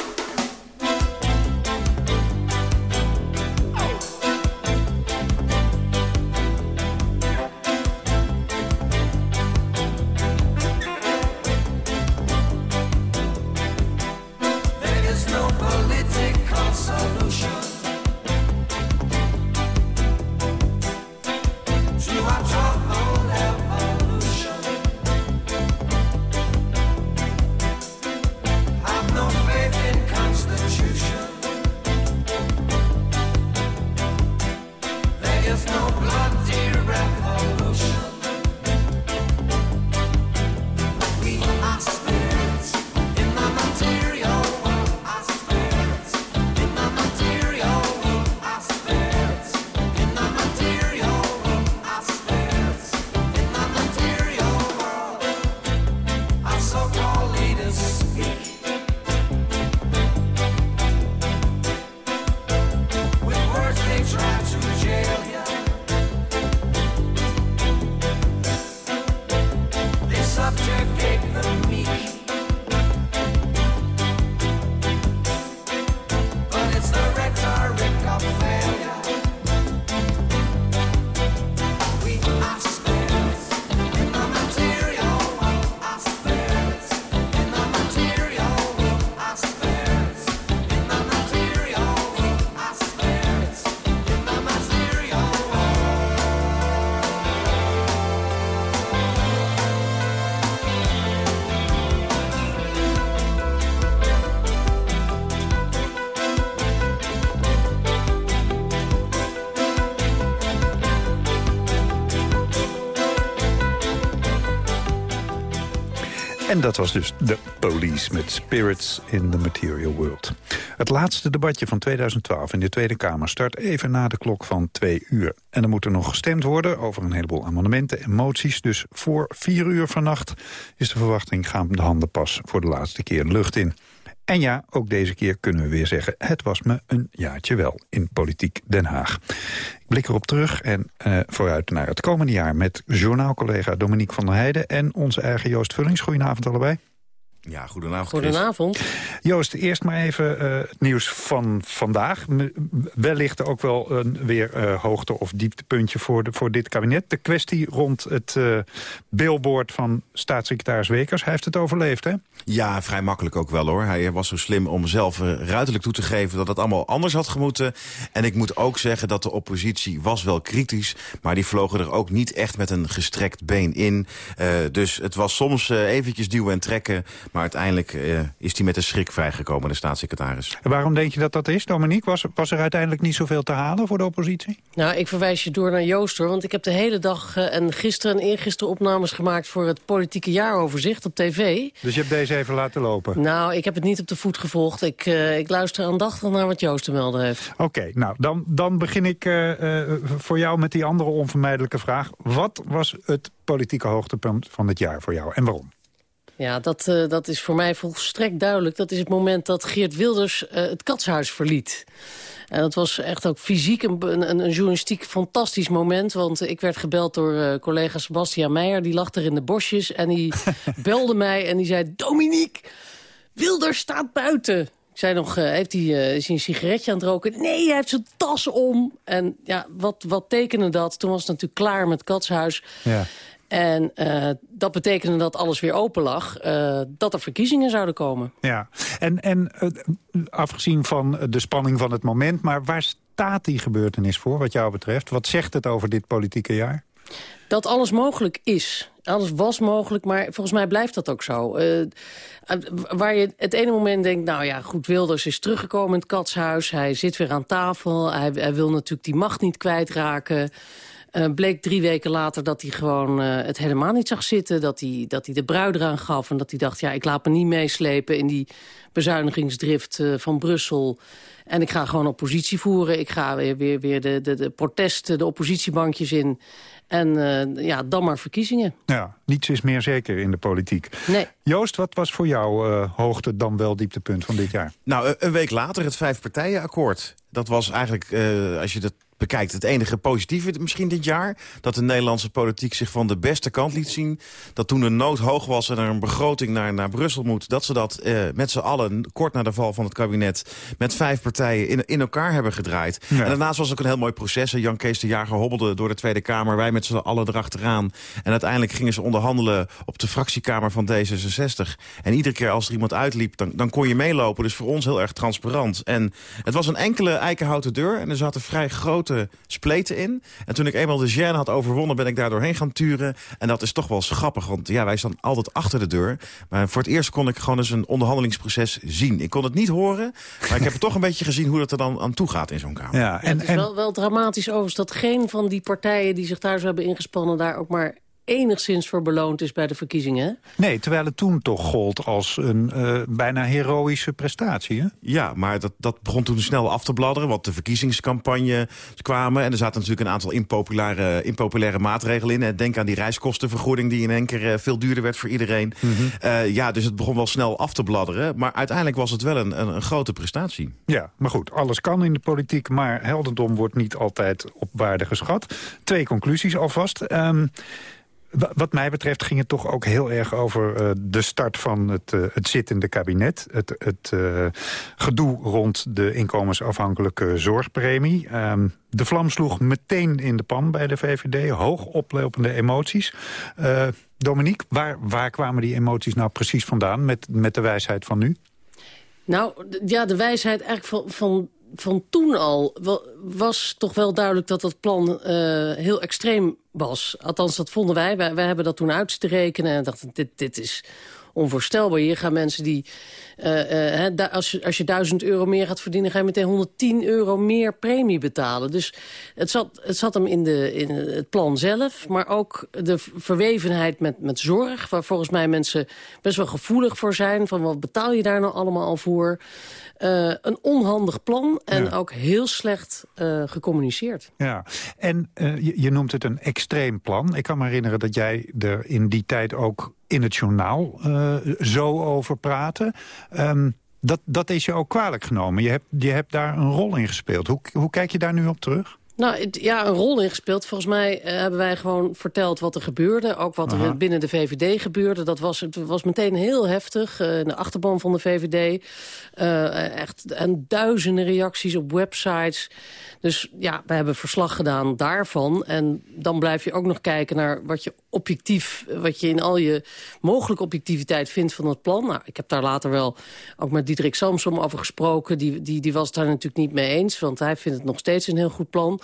En dat was dus The Police met Spirits in the Material World. Het laatste debatje van 2012 in de Tweede Kamer start even na de klok van twee uur. En er moet er nog gestemd worden over een heleboel amendementen en moties. Dus voor vier uur vannacht is de verwachting gaan de handen pas voor de laatste keer de lucht in. En ja, ook deze keer kunnen we weer zeggen... het was me een jaartje wel in Politiek Den Haag. Ik blik erop terug en eh, vooruit naar het komende jaar... met journaalcollega Dominique van der Heijden... en onze eigen Joost Vullings. Goedenavond allebei. Ja, goedenavond. Goedenavond. Joost, eerst maar even eh, het nieuws van vandaag. Wellicht ook wel een weer eh, hoogte- of dieptepuntje voor, de, voor dit kabinet. De kwestie rond het eh, billboard van staatssecretaris Wekers. Hij heeft het overleefd, hè? Ja, vrij makkelijk ook wel hoor. Hij was zo slim om zelf ruiterlijk toe te geven dat het allemaal anders had gemoeten. En ik moet ook zeggen dat de oppositie was wel kritisch. Maar die vlogen er ook niet echt met een gestrekt been in. Eh, dus het was soms eh, eventjes duwen en trekken. Maar uiteindelijk eh, is hij met een schrik vrijgekomen, de staatssecretaris. En waarom denk je dat dat is, Dominique? Was, was er uiteindelijk niet zoveel te halen voor de oppositie? Nou, ik verwijs je door naar Joost, hoor. Want ik heb de hele dag eh, en gisteren en eergisteren opnames gemaakt... voor het politieke jaaroverzicht op tv. Dus je hebt deze even laten lopen? Nou, ik heb het niet op de voet gevolgd. Ik, eh, ik luister aandachtig naar wat Joost te melden heeft. Oké, nou, dan, dan begin ik eh, eh, voor jou met die andere onvermijdelijke vraag. Wat was het politieke hoogtepunt van het jaar voor jou en waarom? Ja, dat, eh, dat is voor mij volstrekt duidelijk. Dat is het moment dat Geert Wilders eh, het katshuis verliet. En dat was echt ook fysiek een, een, een journalistiek fantastisch moment. Want ik werd gebeld door eh, collega Sebastian Meijer. Die lag er in de bosjes en die belde mij en die zei... Dominique, Wilders staat buiten. Ik zei nog, heeft hij, is hij een sigaretje aan het roken? Nee, hij heeft zijn tas om. En ja, wat, wat tekende dat? Toen was het natuurlijk klaar met Katshuis. Ja. En eh, dat betekende dat alles weer open lag. eh, dat er verkiezingen zouden komen. Ja, en, en eh, afgezien van de spanning van het moment... maar waar staat die gebeurtenis voor, wat jou betreft? Wat zegt het over dit politieke jaar? Dat alles mogelijk is. Alles was mogelijk, maar volgens mij blijft dat ook zo. Waar je het ene moment denkt, nou ja, goed, Wilders is teruggekomen in het katshuis. Hij zit weer aan tafel. Hij, hij wil natuurlijk die macht niet kwijtraken. Eh, bleek drie weken later dat hij gewoon eh, het helemaal niet zag zitten. Dat hij, dat hij de bruid eraan gaf en dat hij dacht... ja, ik laat me niet meeslepen in die bezuinigingsdrift eh, van Brussel. En ik ga gewoon oppositie voeren. Ik ga weer, weer, weer de, de, de protesten, de oppositiebankjes in. En eh, ja, dan maar verkiezingen. Ja, niets is meer zeker in de politiek. Nee. Joost, wat was voor jou eh, hoogte dan wel dieptepunt van dit jaar? Nou, een- week later het vijfpartijenakkoord. Dat was eigenlijk, eh, als je dat bekijkt, het enige positieve misschien dit jaar. Dat de Nederlandse politiek zich van de beste kant liet zien. Dat toen de nood hoog was en er een begroting naar, naar Brussel moet... dat ze dat eh, met z'n allen, kort na de val van het kabinet... met vijf partijen in, in elkaar hebben gedraaid. En daarnaast was het ook een heel mooi proces. Jan Kees de Jager hobbelde door de Tweede Kamer. Wij met z'n allen erachteraan. En uiteindelijk gingen ze onderhandelen op de fractiekamer van D66. En iedere keer als er iemand uitliep, dan, dan kon je meelopen. Dus voor ons heel erg transparant. En het was een enkele eikenhouten deur. En er zaten vrij grote spleten in. En toen ik eenmaal de gêne had overwonnen, ben ik daar doorheen gaan turen. En dat is toch wel grappig, want ja, wij staan altijd achter de deur. Maar voor het eerst kon ik gewoon eens een onderhandelingsproces zien. Ik kon het niet horen, maar ik heb toch een beetje gezien hoe dat er dan aan toe gaat in zo'n kamer. Ja, het is wel, wel dramatisch overigens dat geen van die partijen... die zich daar zo hebben ingespannen... daar ook maar enigszins voor beloond is bij de verkiezingen. hè? Nee, terwijl het toen toch gold als een eh, bijna heroïsche prestatie, hè? Ja, maar dat, dat begon toen snel af te bladderen. Want de verkiezingscampagne kwamen. En er zaten natuurlijk een aantal impopulaire, impopulaire maatregelen in. hè. Denk aan die reiskostenvergoeding die in één keer eh, veel duurder werd voor iedereen. Eh, ja, dus het begon wel snel af te bladderen. Maar uiteindelijk was het wel een, een, een grote prestatie. Ja, maar goed, alles kan in de politiek, maar heldendom wordt niet altijd op waarde geschat. Twee conclusies alvast. Ehm, wa- wat mij betreft ging het toch ook heel erg over eh, de start van het, eh, het zittende kabinet. Het, het eh, gedoe rond de inkomensafhankelijke zorgpremie. Ehm, de vlam sloeg meteen in de pan bij de VVD. Hoog oplopende emoties. Dominique, waar, waar kwamen die emoties nou precies vandaan met, met de wijsheid van nu? Nou, ja, de wijsheid eigenlijk van, van, van toen al wa- was toch wel duidelijk dat dat plan eh, heel extreem was. Althans, dat vonden wij. wij. Hebben dat toen uit te rekenen en dachten, dit, dit is onvoorstelbaar. Hier gaan mensen die, eh, eh, als, je, als je 1000 euro meer gaat verdienen... ga je meteen 110 euro meer premie betalen. Dus het zat, het zat hem in, de, in het plan zelf, maar ook de verwevenheid met, met zorg... waar volgens mij mensen best wel gevoelig voor zijn. Van wat betaal je daar nou allemaal al voor? Eh, een onhandig plan en ook heel slecht eh, gecommuniceerd. Ja, en eh, je, je noemt het een extreem plan. Ik kan me herinneren dat jij er in die tijd ook in het journaal zo over praatte. Ehm, dat, dat is je ook kwalijk genomen. Je hebt, je hebt daar een rol in gespeeld. Hoe, hoe kijk je daar nu op terug? Nou, het- ja, een rol ingespeeld. Volgens mij eh, hebben wij gewoon verteld wat er gebeurde. Ook wat Aha. er binnen de VVD gebeurde. Dat was, het was meteen heel heftig. eh, in de achterban van de VVD. Eh, echt en duizenden reacties op websites. Dus ja, we hebben verslag gedaan daarvan. En dan blijf je ook nog kijken naar wat je objectief... wat je in al je mogelijke objectiviteit vindt van het plan. Nou, ik heb daar later wel ook met Diederik Samsom over gesproken. Die, die, die was het daar natuurlijk niet mee eens. Want hij vindt het nog steeds een heel goed plan.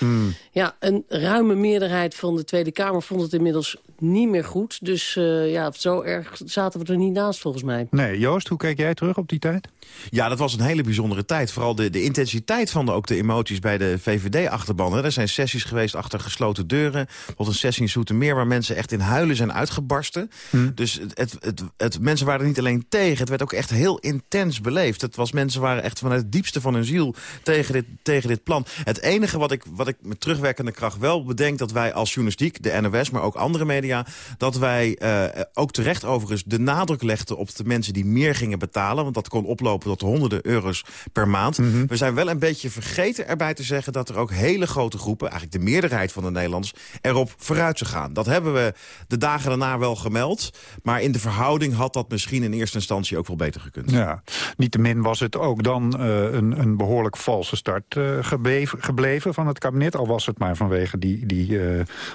Ja, een ruime meerderheid van de Tweede Kamer vond het inmiddels niet meer goed. Dus eh, ja, zo erg zaten we er niet naast volgens mij. Nee, Joost, hoe kijk jij terug op die tijd? Ja, dat was een hele bijzondere tijd. Vooral de, de intensiteit van de, ook de emoties bij de VVD-achterban. Er zijn sessies geweest achter gesloten deuren. Bijvoorbeeld een sessie in Zoetermeer waar mensen echt in huilen zijn uitgebarsten. Dus het, het, het, het- mensen waren er niet alleen tegen. Het werd ook echt heel intens beleefd. Het was, mensen waren echt vanuit het diepste van hun ziel tegen dit, tegen dit plan. Het enige wat ik, wat ik met terugwerkende kracht wel bedenk... dat wij als journalistiek, de NOS, maar ook andere media... dat wij eh, ook terecht overigens de nadruk legden op de mensen die meer gingen betalen. Want dat kon oplopen tot honderden euro's per maand. We zijn wel een beetje vergeten erbij te zeggen... dat er ook hele grote groepen, eigenlijk de meerderheid van de Nederlanders... erop vooruit zou gaan. Dat hebben we de dagen daarna wel gemeld. Maar in de verhouding had dat misschien in eerste instantie ook wel beter gekund. Ja, niettemin was het ook dan eh, een, een behoorlijk valse start eh, gebleven, gebleven van het kabinet. Al was het maar vanwege die, die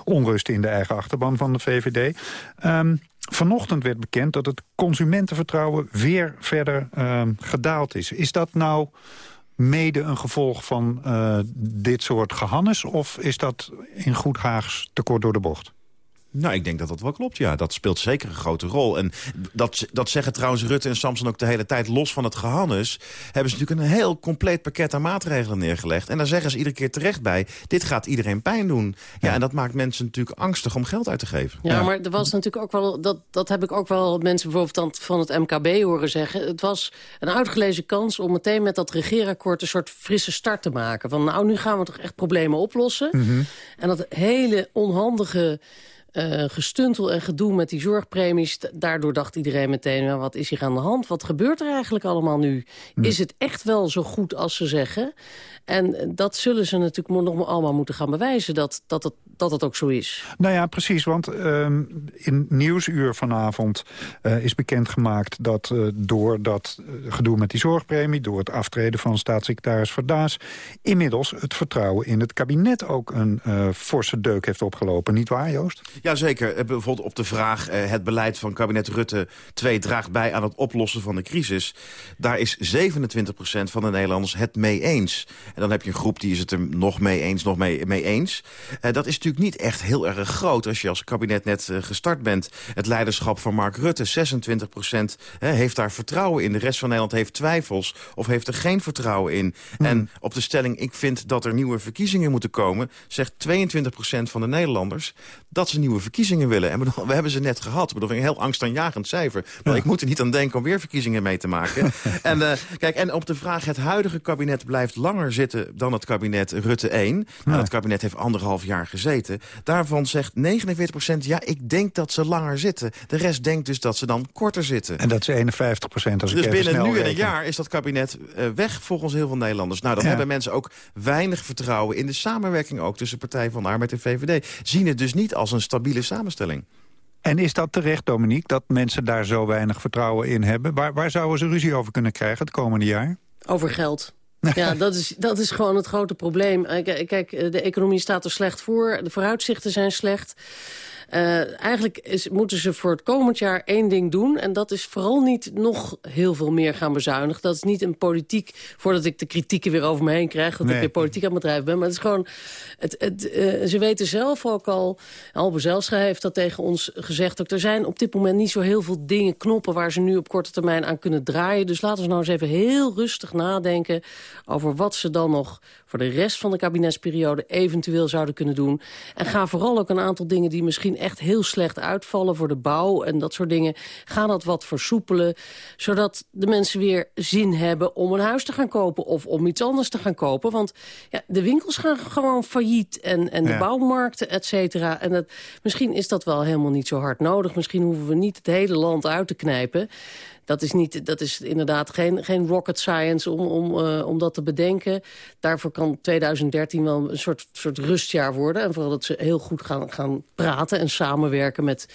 onrust in de eigen achterban van de VVD. Ehm, vanochtend werd bekend dat het consumentenvertrouwen weer verder ehm, gedaald is. Is dat nou mede een gevolg van eh, dit soort gehannes... of is dat in goed Haags te kort door de bocht? Nou, ik denk dat dat wel klopt, ja. Dat speelt zeker een grote rol. En dat, dat zeggen trouwens Rutte en Samson ook de hele tijd... los van het gehannes, hebben ze natuurlijk een heel compleet pakket aan maatregelen neergelegd. En daar zeggen ze iedere keer terecht bij... dit gaat iedereen pijn doen. Ja, en dat maakt mensen natuurlijk angstig om geld uit te geven. Ja, maar er was natuurlijk ook wel... Dat, dat heb ik ook wel mensen bijvoorbeeld van het MKB horen zeggen. Het was een uitgelezen kans om meteen met dat regeerakkoord... een soort frisse start te maken. Van nou, nu gaan we toch echt problemen oplossen. En dat hele onhandige eh, gestuntel en gedoe met die zorgpremies. Daardoor dacht iedereen meteen, nou, wat is hier aan de hand? Wat gebeurt er eigenlijk allemaal nu? Is het echt wel zo goed als ze zeggen? En eh, dat zullen ze natuurlijk nog maar allemaal moeten gaan bewijzen... dat, dat, het, dat het ook zo is. Nou ja, precies, want ehm, in Nieuwsuur vanavond eh, is bekendgemaakt... dat door dat gedoe met die zorgpremie... door het aftreden van staatssecretaris Verdaas... inmiddels het vertrouwen in het kabinet ook een forse deuk heeft opgelopen. Niet waar, Joost? Jazeker. Eh, Bijvoorbeeld op de vraag... eh, het beleid van kabinet Rutte 2 draagt bij aan het oplossen van de crisis. Daar is 27% van de Nederlanders het mee eens. En dan heb je een groep die is het er nog mee eens, nog mee, mee eens. Eh, dat is natuurlijk niet echt heel erg groot als je als kabinet net gestart bent. Het leiderschap van Mark Rutte, 26% hè, heeft daar vertrouwen in. De rest van Nederland heeft twijfels of heeft er geen vertrouwen in. En op de stelling, ik vind dat er nieuwe verkiezingen moeten komen... zegt 22% van de Nederlanders dat ze nieuwe verkiezingen willen. En bedoel, we hebben ze net gehad. Bedoel, een heel angstaanjagend cijfer. Maar ik moet er niet aan denken om weer verkiezingen mee te maken. en, eh, kijk, en op de vraag, het huidige kabinet blijft langer zitten... dan het kabinet Rutte 1. Nou, het kabinet heeft anderhalf jaar gezeten. Daarvan zegt 49% ja, ik denk dat ze langer zitten. De rest denkt dus dat ze dan korter zitten. En dat is 51 procent als ik Dus even binnen nu en een jaar is dat kabinet eh, weg volgens heel veel Nederlanders. Nou, dan Ja. hebben mensen ook weinig vertrouwen in de samenwerking ook tussen Partij van de Arbeid en VVD. Zien het dus niet als een stabiele samenstelling. En is dat terecht, Dominique, dat mensen daar zo weinig vertrouwen in hebben? Waar, waar zouden ze ruzie over kunnen krijgen het komende jaar? Over geld. Ja, dat is, dat is gewoon het grote probleem. Eh, Kijk, eh, de economie staat er slecht voor. De vooruitzichten zijn slecht. Eh, eigenlijk is, moeten ze voor het komend jaar één ding doen. En dat is vooral niet nog heel veel meer gaan bezuinigen. Dat is niet een politiek, voordat ik de kritieken weer over me heen krijg... dat Nee. ik weer politiek aan het bedrijf ben. Maar het is gewoon, het, het, eh, ze weten zelf ook al... Albe Zelstra heeft dat tegen ons gezegd. Ook, er zijn op dit moment niet zo heel veel dingen, knoppen... waar ze nu op korte termijn aan kunnen draaien. Dus laten we nou eens even heel rustig nadenken... over wat ze dan nog voor de rest van de kabinetsperiode... eventueel zouden kunnen doen. En ga vooral ook een aantal dingen die misschien echt heel slecht uitvallen... voor de bouw en dat soort dingen. Ga dat wat versoepelen, zodat de mensen weer zin hebben... om een huis te gaan kopen of om iets anders te gaan kopen. Want ja, de winkels gaan gewoon failliet en, en de Ja. bouwmarkten, et cetera. En dat, misschien is dat wel helemaal niet zo hard nodig. Misschien hoeven we niet het hele land uit te knijpen. Dat is, niet, dat is inderdaad geen, geen rocket science om, om, eh, om dat te bedenken. Daarvoor kan 2013 wel een soort, soort rustjaar worden. En vooral dat ze heel goed gaan, gaan praten en samenwerken met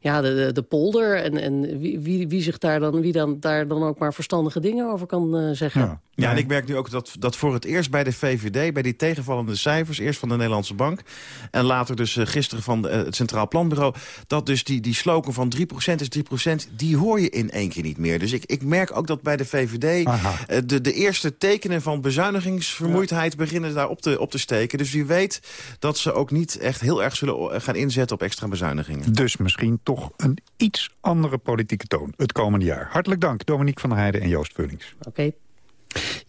ja, de, de, de polder. En, en wie, wie, wie, zich daar dan, wie dan, daar dan ook maar verstandige dingen over kan eh, zeggen. Ja, en ik merk nu ook dat, dat voor het eerst bij de VVD... bij die tegenvallende cijfers, eerst van de Nederlandse Bank... en later dus eh, gisteren van eh, het Centraal Planbureau... dat dus die, die slogan van 3% is 3%, die hoor je in één keer niet meer. Dus ik, ik merk ook dat bij de VVD de, de eerste tekenen van bezuinigingsvermoeidheid... beginnen daar op te, op te steken. Dus wie weet dat ze ook niet echt heel erg zullen gaan inzetten op extra bezuinigingen. Dus misschien toch een iets andere politieke toon het komende jaar. Hartelijk dank, Dominique van der Heijden en Joost Vullings. Oké.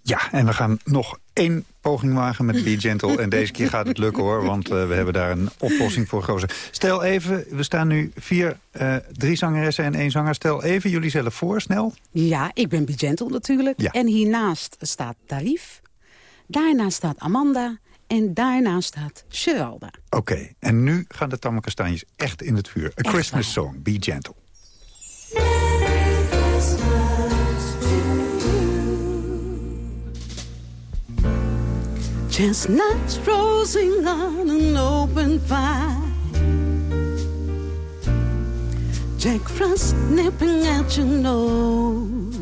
Ja, en we gaan nog één poging wagen met Be Gentle. En deze keer gaat het lukken hoor, want eh, we hebben daar een oplossing voor gekozen. Stel even, we staan nu vier, eh, drie zangeressen en één zanger. Stel even jullie zelf voor, snel. Ja, ik ben Bigentel natuurlijk. Ja. En hiernaast staat Tarif. Daarna staat Amanda. En daarna staat Geralda. Oké, en nu gaan de tamme kastanjes echt in het vuur. A Christmas Song, Be Gentle. Chestnuts roasting on an open fire. Jack Frost nipping at your nose.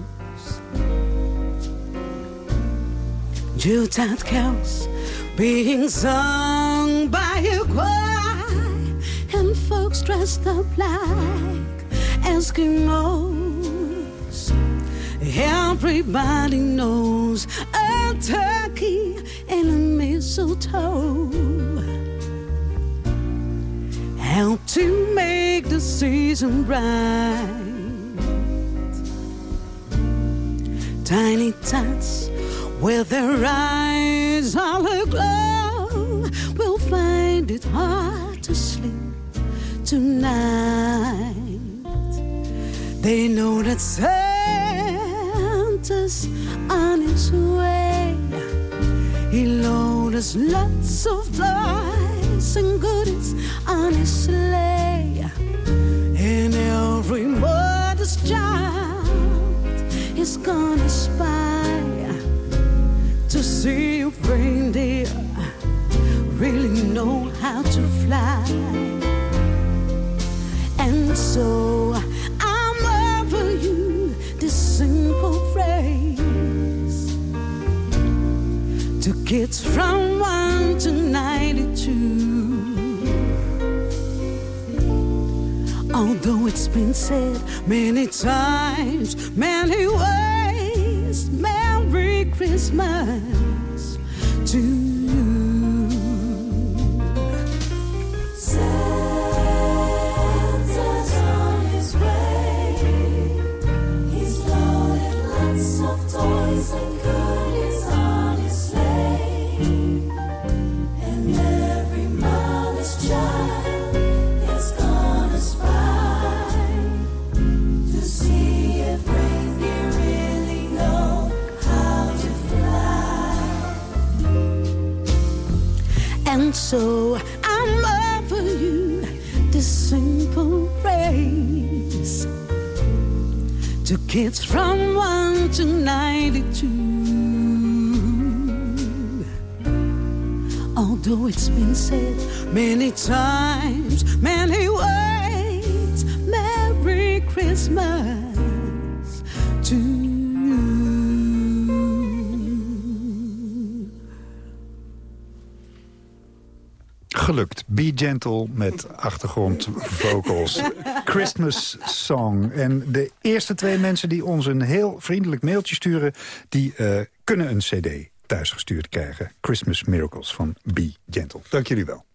Yuletide carols being sung by a choir. And folks dressed up like Eskimos. Everybody knows a turkey and a mistletoe help to make the season bright. Tiny tots with their eyes all aglow we'll find it hard to sleep tonight. They know that Santa's on his way. He loaded us lots of toys and goodies on his sleigh. And every mother's child is gonna spy to see if reindeer really know how to fly. And so I'm over you this simple phrase to kids from 1 to 92. Although it's been said many times, many ways, Merry Christmas so I'm over you this simple phrase to kids from 1 to 92. Although it's been said many times, many ways, Merry Christmas Be Gentle met achtergrondvocals. Christmas Song. En de eerste twee mensen die ons een heel vriendelijk mailtje sturen... die eh, kunnen een cd thuisgestuurd krijgen. Christmas Miracles van Be Gentle. Dank jullie wel.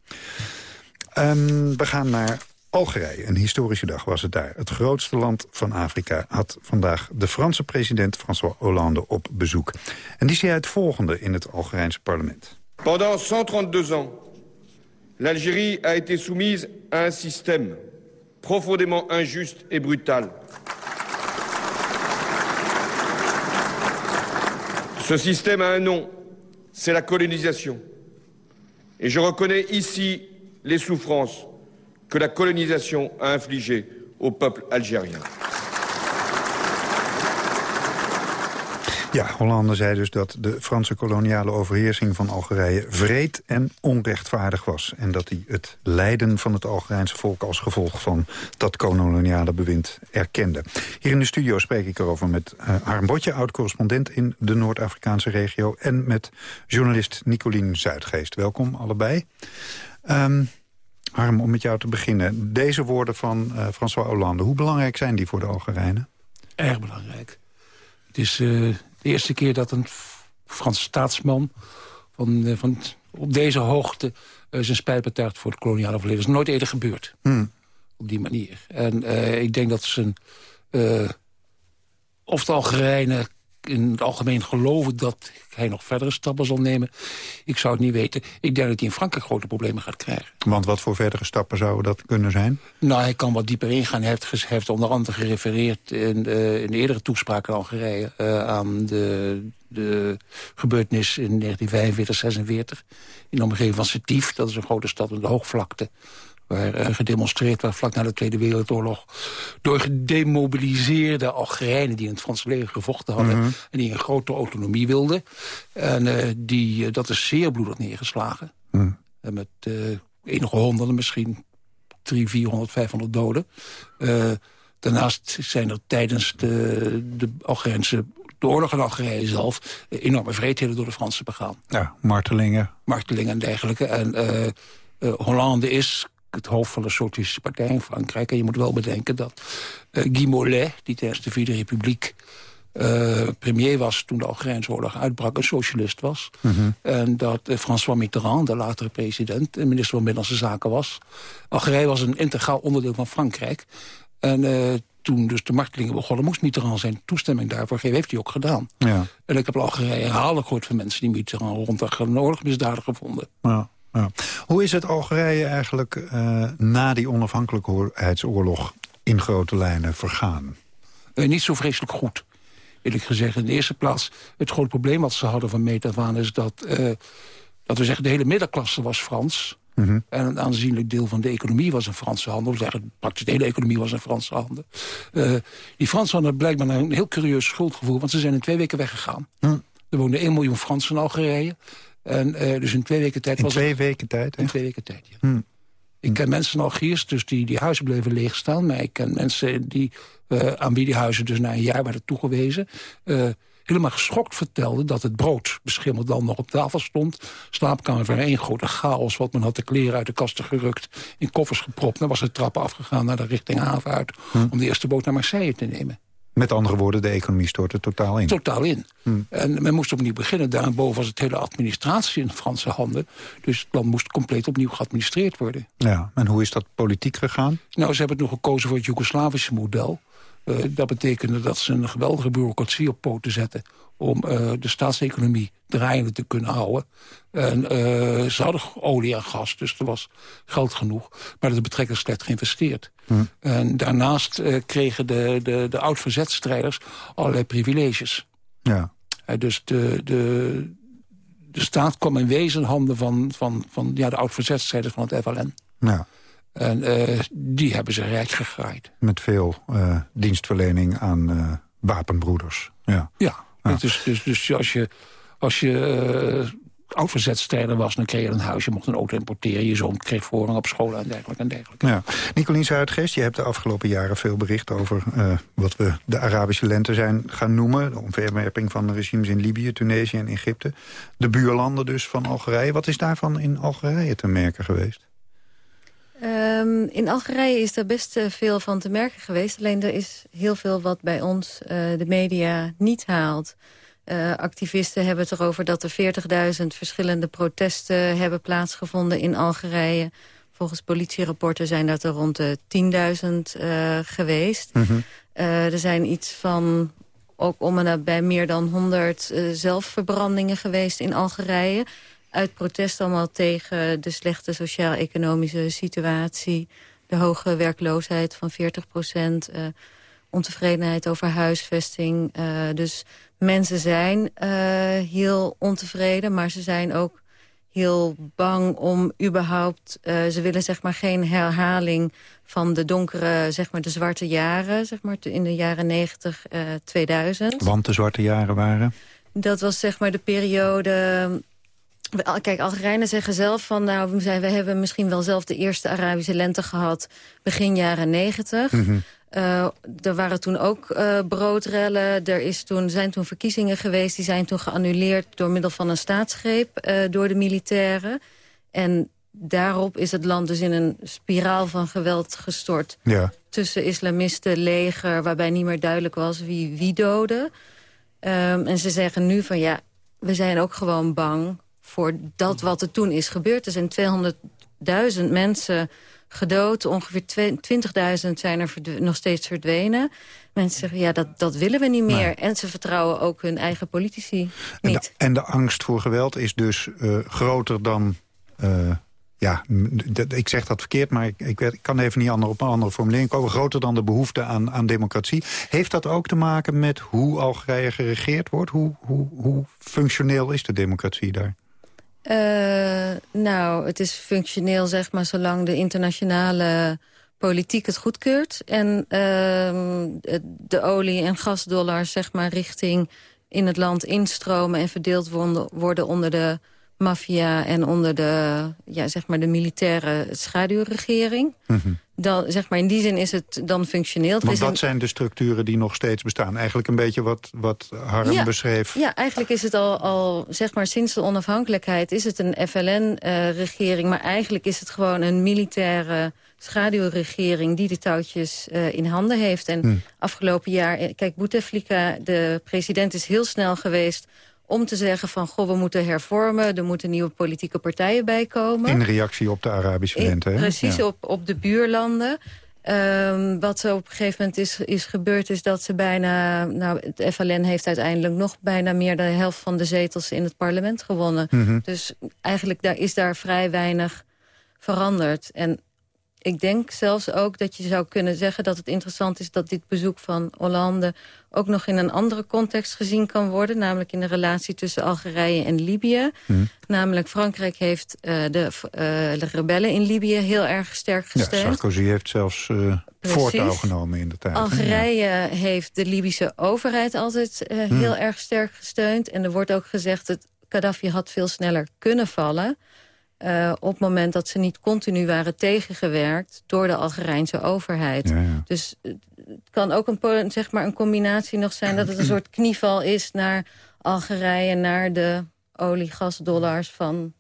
Ehm, we gaan naar Algerije. Een historische dag was het daar. Het grootste land van Afrika had vandaag de Franse president François Hollande op bezoek. En die zei het volgende in het Algerijnse parlement. Pendant 132 ans, l'Algérie a été soumise à un système profondément injuste et brutal. Ce système a un nom, c'est la colonisation. Et je reconnais ici les souffrances que la colonisation a infligées au peuple algérien. Ja, Hollande zei dus dat de Franse koloniale overheersing van Algerije vreed en onrechtvaardig was. En dat hij het lijden van het Algerijnse volk als gevolg van dat koloniale bewind erkende. Hier in de studio spreek ik erover met uh, Harm Botje, oud-correspondent in de Noord-Afrikaanse regio. En met journalist Nicolien Zuidgeest. Welkom allebei. Um, Harm, om met jou te beginnen. Deze woorden van uh, François Hollande, hoe belangrijk zijn die voor de Algerijnen? Erg belangrijk. Het is uh, de eerste keer dat een Franse staatsman van, uh, van op deze hoogte uh, zijn spijt betuigt voor het koloniale verleden. Dat is nooit eerder gebeurd. Hmm. Op die manier. En uh, ik denk dat zijn... of de Algerijnen in het algemeen geloven dat hij nog verdere stappen zal nemen. Ik zou het niet weten. Ik denk dat hij in Frankrijk grote problemen gaat krijgen. Want wat voor verdere stappen zouden dat kunnen zijn? Nou, hij kan wat dieper ingaan. Hij heeft, hij heeft onder andere gerefereerd in, uh, in de eerdere toespraak in Algerije... Uh, aan de, de gebeurtenis in 1945, 46 in de omgeving van Sétif. Dat is een grote stad in de hoogvlakte waar uh, gedemonstreerd werd vlak na de Tweede Wereldoorlog... door gedemobiliseerde Algerijnen die in het Franse leger gevochten hadden... Mhm. en die een grote autonomie wilden. En uh, die, uh, dat is zeer bloedig neergeslagen. Mhm. En met enige honderden, misschien 300, 400, 500 doden. daarnaast zijn er tijdens de, de Algerijnse de oorlog in Algerije zelf... enorme vreedheden door de Fransen begaan. Ja, martelingen. Martelingen en dergelijke. En uh, Hollande is het hoofd van de Socialistische Partij in Frankrijk. En je moet wel bedenken dat uh, Guy Mollet, die tijdens de Vierde Republiek eh, premier was toen de Algerijnse oorlog uitbrak, een socialist was. Mhm. En dat eh, François Mitterrand, de latere president, en minister van Binnenlandse Zaken was. Algerije was een integraal onderdeel van Frankrijk. En eh, toen dus de martelingen begonnen, moest Mitterrand zijn toestemming daarvoor geven. Heeft hij ook gedaan. Ja. En ik heb Algerije herhaaldelijk gehoord van mensen die Mitterrand rond de oorlogsmisdaden gevonden. Ja, ja. Hoe is het Algerije eigenlijk eh, na die onafhankelijkheidsoorlog in grote lijnen vergaan? Eh, niet zo vreselijk goed. Eerlijk gezegd, in de eerste plaats... het grote probleem wat ze hadden van meet af aan... is dat, eh, dat we zeggen, de hele middenklasse was Frans... Mhm. En een aanzienlijk deel van de economie was in Franse handen. We zeggen, praktisch de hele economie was in Franse handen. Die Fransen hadden blijkbaar een heel curieus schuldgevoel... want ze zijn in twee weken weggegaan. Hm. Er woonden 1 miljoen Fransen in Algerije. En eh, dus in twee weken tijd... In was twee het- weken tijd? In echt? twee weken tijd, ja. Hm. Ik ken mensen in Algiers, dus die, die huizen bleven leeg staan. Maar ik ken mensen die, eh, aan wie die huizen dus na een jaar werden toegewezen... eh, helemaal geschokt vertelden dat het brood beschimmeld dan nog op tafel stond. Slaapkamer var één grote chaos, wat men had de kleren uit de kasten gerukt... in koffers gepropt. Dan was de trappen afgegaan naar de richting haven uit... om de eerste boot naar Marseille te nemen. Met andere woorden, de economie stortte totaal in. Totaal in. Hm. En men moest opnieuw beginnen. Daarboven was het hele administratie in Franse handen. Dus het land moest compleet opnieuw geadministreerd worden. Ja, en hoe is dat politiek gegaan? Nou, ze hebben toen gekozen voor het Joegoslavische model. Eh, dat betekende dat ze een geweldige bureaucratie op poten zetten... om eh, de staatseconomie draaiende te kunnen houden. En eh, ze hadden olie en gas, dus er was geld genoeg. Maar dat betrekkelijk slecht geïnvesteerd. Hm. En daarnaast kregen de, de, de oud-verzetstrijders allerlei privileges. Ja. Dus de, de, de staat kwam in wezen handen van, van, van ja, de oud-verzetstrijders van het FLN. Ja, En eh, die hebben ze rijk gegraaid. met veel eh, dienstverlening aan eh, wapenbroeders. Ja. Ja, Dus, dus, dus als je, als je oud-verzetstrijder was, dan kreeg je een huis. Je mocht een auto importeren. Je zoon kreeg voorrang op scholen en dergelijke en dergelijke. Ja. Nicolien Zuidgeest, je hebt de afgelopen jaren veel bericht over wat we de Arabische lente zijn gaan noemen. De omverwerping van de regimes in Libië, Tunesië en Egypte. De buurlanden dus van Algerije. Wat is daarvan in Algerije te merken geweest? Ehm, in Algerije is er best eh, veel van te merken geweest. Alleen er is heel veel wat bij ons eh, de media niet haalt. Eh, activisten hebben het erover dat er 40.000 verschillende protesten hebben plaatsgevonden in Algerije. Volgens politierapporten zijn dat er rond de 10.000 eh, geweest. Eh, er zijn iets van ook om en nabij meer dan 100 eh, zelfverbrandingen geweest in Algerije. Uit protest allemaal tegen de slechte sociaal-economische situatie. De hoge werkloosheid van 40 procent. eh, ontevredenheid over huisvesting. Eh, dus mensen zijn eh, heel ontevreden, maar ze zijn ook heel bang om überhaupt... ze willen zeg maar geen herhaling van de donkere, zeg maar de zwarte jaren... zeg maar in de jaren 90, eh 2000. Want de zwarte jaren waren? Dat was zeg maar de periode... Kijk, Algerijnen zeggen zelf van... nou, we, zijn, we hebben misschien wel zelf de eerste Arabische lente gehad... begin jaren negentig. Eh, er waren toen ook eh, broodrellen. Er is toen, zijn toen verkiezingen geweest. Die zijn toen geannuleerd door middel van een staatsgreep... eh, door de militairen. En daarop is het land dus in een spiraal van geweld gestort Ja. tussen islamisten, leger... waarbij niet meer duidelijk was wie wie doodde. Ehm, en ze zeggen nu van ja, we zijn ook gewoon bang... voor dat wat er toen is gebeurd. Er zijn 200.000 mensen gedood. Ongeveer twee- 20.000 zijn er nog steeds verdwenen. Mensen zeggen, ja, dat, dat willen we niet meer. En ze vertrouwen ook hun eigen politici En niet. de, en de angst voor geweld is dus eh, groter dan... eh, ja, ik zeg dat verkeerd, maar ik, ik, ik kan even niet ander, op een andere formulering komen. Groter dan de behoefte aan, aan democratie. Heeft dat ook te maken met hoe Algerije geregeerd wordt? Hoe, hoe, hoe functioneel is de democratie daar? Eh, nou, het is functioneel, zeg maar, zolang de internationale politiek het goedkeurt. En ehm, de olie- en gasdollars, zeg maar, richting in het land instromen... en verdeeld worden, onder de maffia en onder de, ja, zeg maar, de militaire schaduwregering. Dan, zeg maar, in die zin is het dan functioneel. Want dat een- zijn de structuren die nog steeds bestaan. Eigenlijk een beetje wat, wat Harm ja, beschreef. Ja, eigenlijk is het al, al zeg maar sinds de onafhankelijkheid... is het een FLN-regering, maar eigenlijk is het gewoon een militaire schaduwregering... die de touwtjes eh, in handen heeft. En Hmm. afgelopen jaar, eh, kijk, Bouteflika, de president is heel snel geweest... om te zeggen van, goh, we moeten hervormen... er moeten nieuwe politieke partijen bij komen. In reactie op de Arabische lente. hè? Precies, Ja. op, op de buurlanden. Ehm, wat er op een gegeven moment is, is gebeurd is dat ze bijna... Nou, het FLN heeft uiteindelijk nog bijna meer dan de helft van de zetels in het parlement gewonnen. Mhm. Dus eigenlijk daar is daar vrij weinig veranderd. En ik denk zelfs ook dat je zou kunnen zeggen dat het interessant is... dat dit bezoek van Hollande ook nog in een andere context gezien kan worden. Namelijk in de relatie tussen Algerije en Libië. Namelijk Frankrijk heeft eh, de, eh, de rebellen in Libië heel erg sterk Ja, gesteund. Sarkozy heeft zelfs eh, voortouw genomen in de tijd. Algerije heeft de Libische overheid altijd Hmm. heel erg sterk gesteund. En er wordt ook gezegd dat Gaddafi had veel sneller kunnen vallen... eh, op het moment dat ze niet continu waren tegengewerkt... door de Algerijnse overheid. Ja, ja. Dus het kan ook een, zeg maar een combinatie nog zijn... dat het een soort knieval is naar Algerije... naar de olie, gas, dollars van...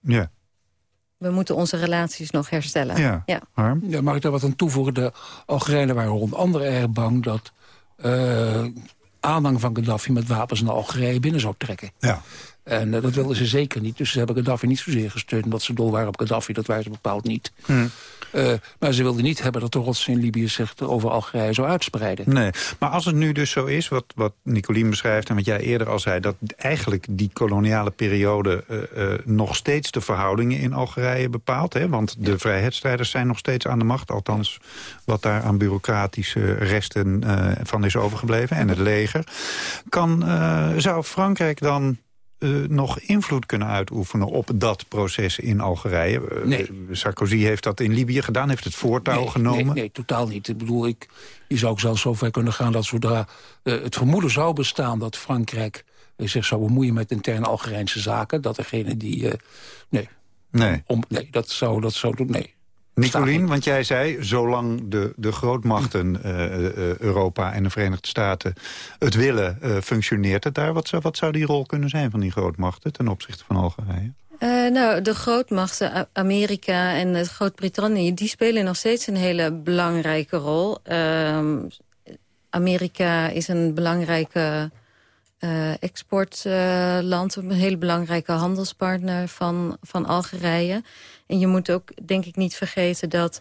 Ja. we moeten onze relaties nog herstellen. Ja. ja. Ja, mag ik daar wat aan toevoegen? De Algerijnen waren onder andere erg bang dat eh aanhang van Gaddafi met wapens naar Algerije binnen zou trekken. Ja. En eh, dat wilden ze zeker niet. Dus ze hebben Gaddafi niet zozeer gesteund omdat ze dol waren op Gaddafi. Dat waren ze bepaald niet. Hm. Eh, maar ze wilden niet hebben dat de rots in Libië zich over Algerije zou uitspreiden. Nee, maar als het nu dus zo is, wat, wat Nicolien beschrijft... en wat jij eerder al zei, dat eigenlijk die koloniale periode... eh, nog steeds de verhoudingen in Algerije bepaalt. Hè? Want de vrijheidsstrijders zijn nog steeds aan de macht. Althans, wat daar aan bureaucratische resten van is overgebleven. En het leger. Kan, zou Frankrijk dan... eh, nog invloed kunnen uitoefenen op dat proces in Algerije. Eh, Nee. Sarkozy heeft dat in Libië gedaan, heeft het voortouw Nee, genomen. Nee, nee, totaal niet. Ik bedoel, ik, je zou ook zelfs zo ver kunnen gaan dat zodra eh, het vermoeden zou bestaan dat Frankrijk zich zou bemoeien met interne Algerijnse zaken, dat degene die... nee. Nee. Om, nee, dat zou, dat zou doen, nee. Nicolien, want jij zei, zolang de, de grootmachten eh, eh, Europa en de Verenigde Staten het willen, eh, functioneert het daar. Wat zou, wat zou die rol kunnen zijn van die grootmachten ten opzichte van Algerije? Eh, nou, de grootmachten, Amerika en eh, Groot-Brittannië... die spelen nog steeds een hele belangrijke rol. Ehm, Amerika is een belangrijke eh, exportland... een hele belangrijke handelspartner van, van Algerije. En je moet ook, denk ik, niet vergeten dat...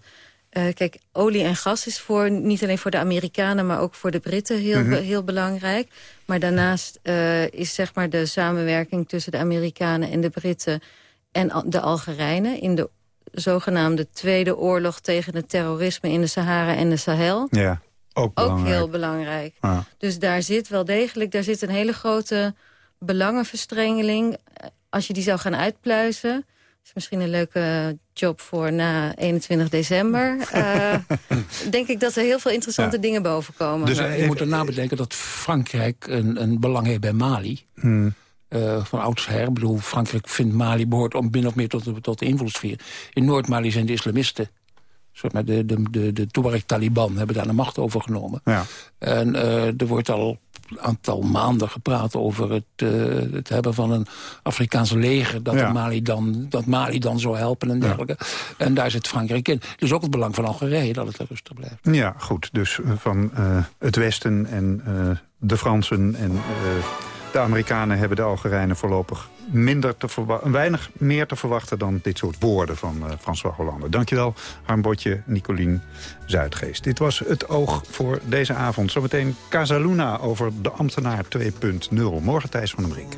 eh, kijk, olie en gas is voor, niet alleen voor de Amerikanen... maar ook voor de Britten heel, Mhm. heel belangrijk. Maar daarnaast eh, is zeg maar de samenwerking tussen de Amerikanen en de Britten... en de Algerijnen in de zogenaamde Tweede Oorlog tegen het terrorisme... in de Sahara en de Sahel. Ja, ook Ook belangrijk. heel belangrijk. Dus daar zit wel degelijk, daar zit een hele grote belangenverstrengeling. Als je die zou gaan uitpluizen, is misschien een leuke job voor na 21 december. Eh, denk ik dat er heel veel interessante Ja. dingen boven komen. Dus je moet daarna bedenken dat Frankrijk een, een belang heeft bij Mali. Hmm. Eh, van oudsher. Ik bedoel, Frankrijk vindt Mali behoort om min of meer tot de, tot de invloedssfeer. In Noord-Mali zijn de islamisten. Zeg maar de, de, de, de Tuareg-Taliban hebben daar de macht over genomen. Ja. En eh, er wordt al een aantal maanden gepraat over het, eh, het hebben van een Afrikaanse leger... Dat, Ja. Mali dan, dat Mali dan zou helpen en dergelijke. En daar zit Frankrijk in. Dus ook het belang van Algerije dat het rustig blijft. Ja, goed. Dus eh, van het Westen en de Fransen en de Amerikanen... hebben de Algerijnen voorlopig minder te weinig meer te verwachten... dan dit soort woorden van eh François Hollande. Dankjewel, Harm Botje, Nicolien Zuidgeest. Dit was het oog voor deze avond. Zometeen Casaluna over de ambtenaar 2.0. Morgen Thijs van den Brink.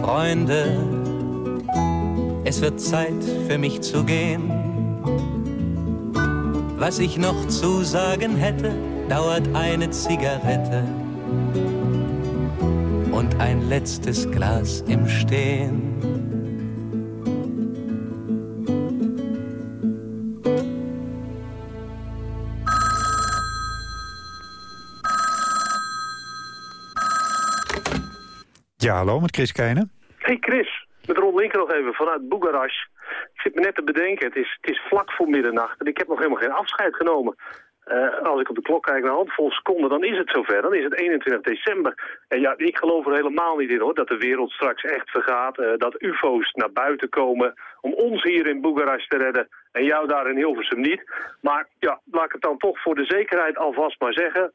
Freunde, es wird Zeit für mich zu gehen. Was ich noch zu sagen hätte, dauert eine Zigarette und ein letztes Glas im Stehen. Ja, hallo, met Chris Keijnen. Hey Chris, met Ron Linker nog even vanuit Boegarash. zit me net te bedenken, het is, het is vlak voor middernacht en ik heb nog helemaal geen afscheid genomen. Eh, als ik op de klok kijk een handvol seconden, dan is het zover. Dan is het 21 december. En ja, ik geloof er helemaal niet in hoor, dat de wereld straks echt vergaat. eh, dat ufo's naar buiten komen om ons hier in Boekarest te redden. En jou daar in Hilversum niet. Maar ja, laat ik het dan toch voor de zekerheid alvast maar zeggen.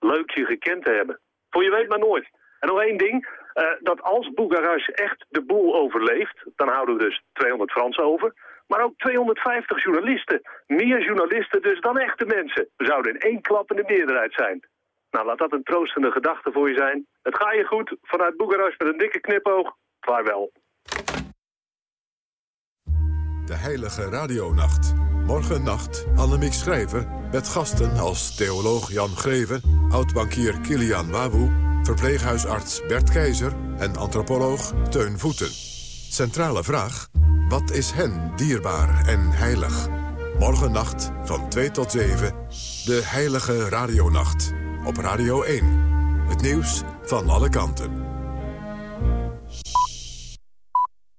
Leuk je gekend te hebben. Voor je weet maar nooit. En nog één ding. eh, dat als Boekarest echt de boel overleeft, dan houden we dus 200 Fransen over. Maar ook 250 journalisten. Meer journalisten dus dan echte mensen. We zouden in één klap in de meerderheid zijn. Nou, laat dat een troostende gedachte voor je zijn. Het gaat je goed. Vanuit Boekarest met een dikke knipoog. Vaarwel. De Heilige Radionacht. Morgennacht Annemiek Schrijver met gasten als theoloog Jan Greven... oud-bankier Kilian Wawu, verpleeghuisarts Bert Keizer... en antropoloog Teun Voeten. Centrale vraag, wat is hen dierbaar en heilig? Morgennacht van 2 tot 7, de Heilige Radionacht. Op Radio 1. Het nieuws van alle kanten.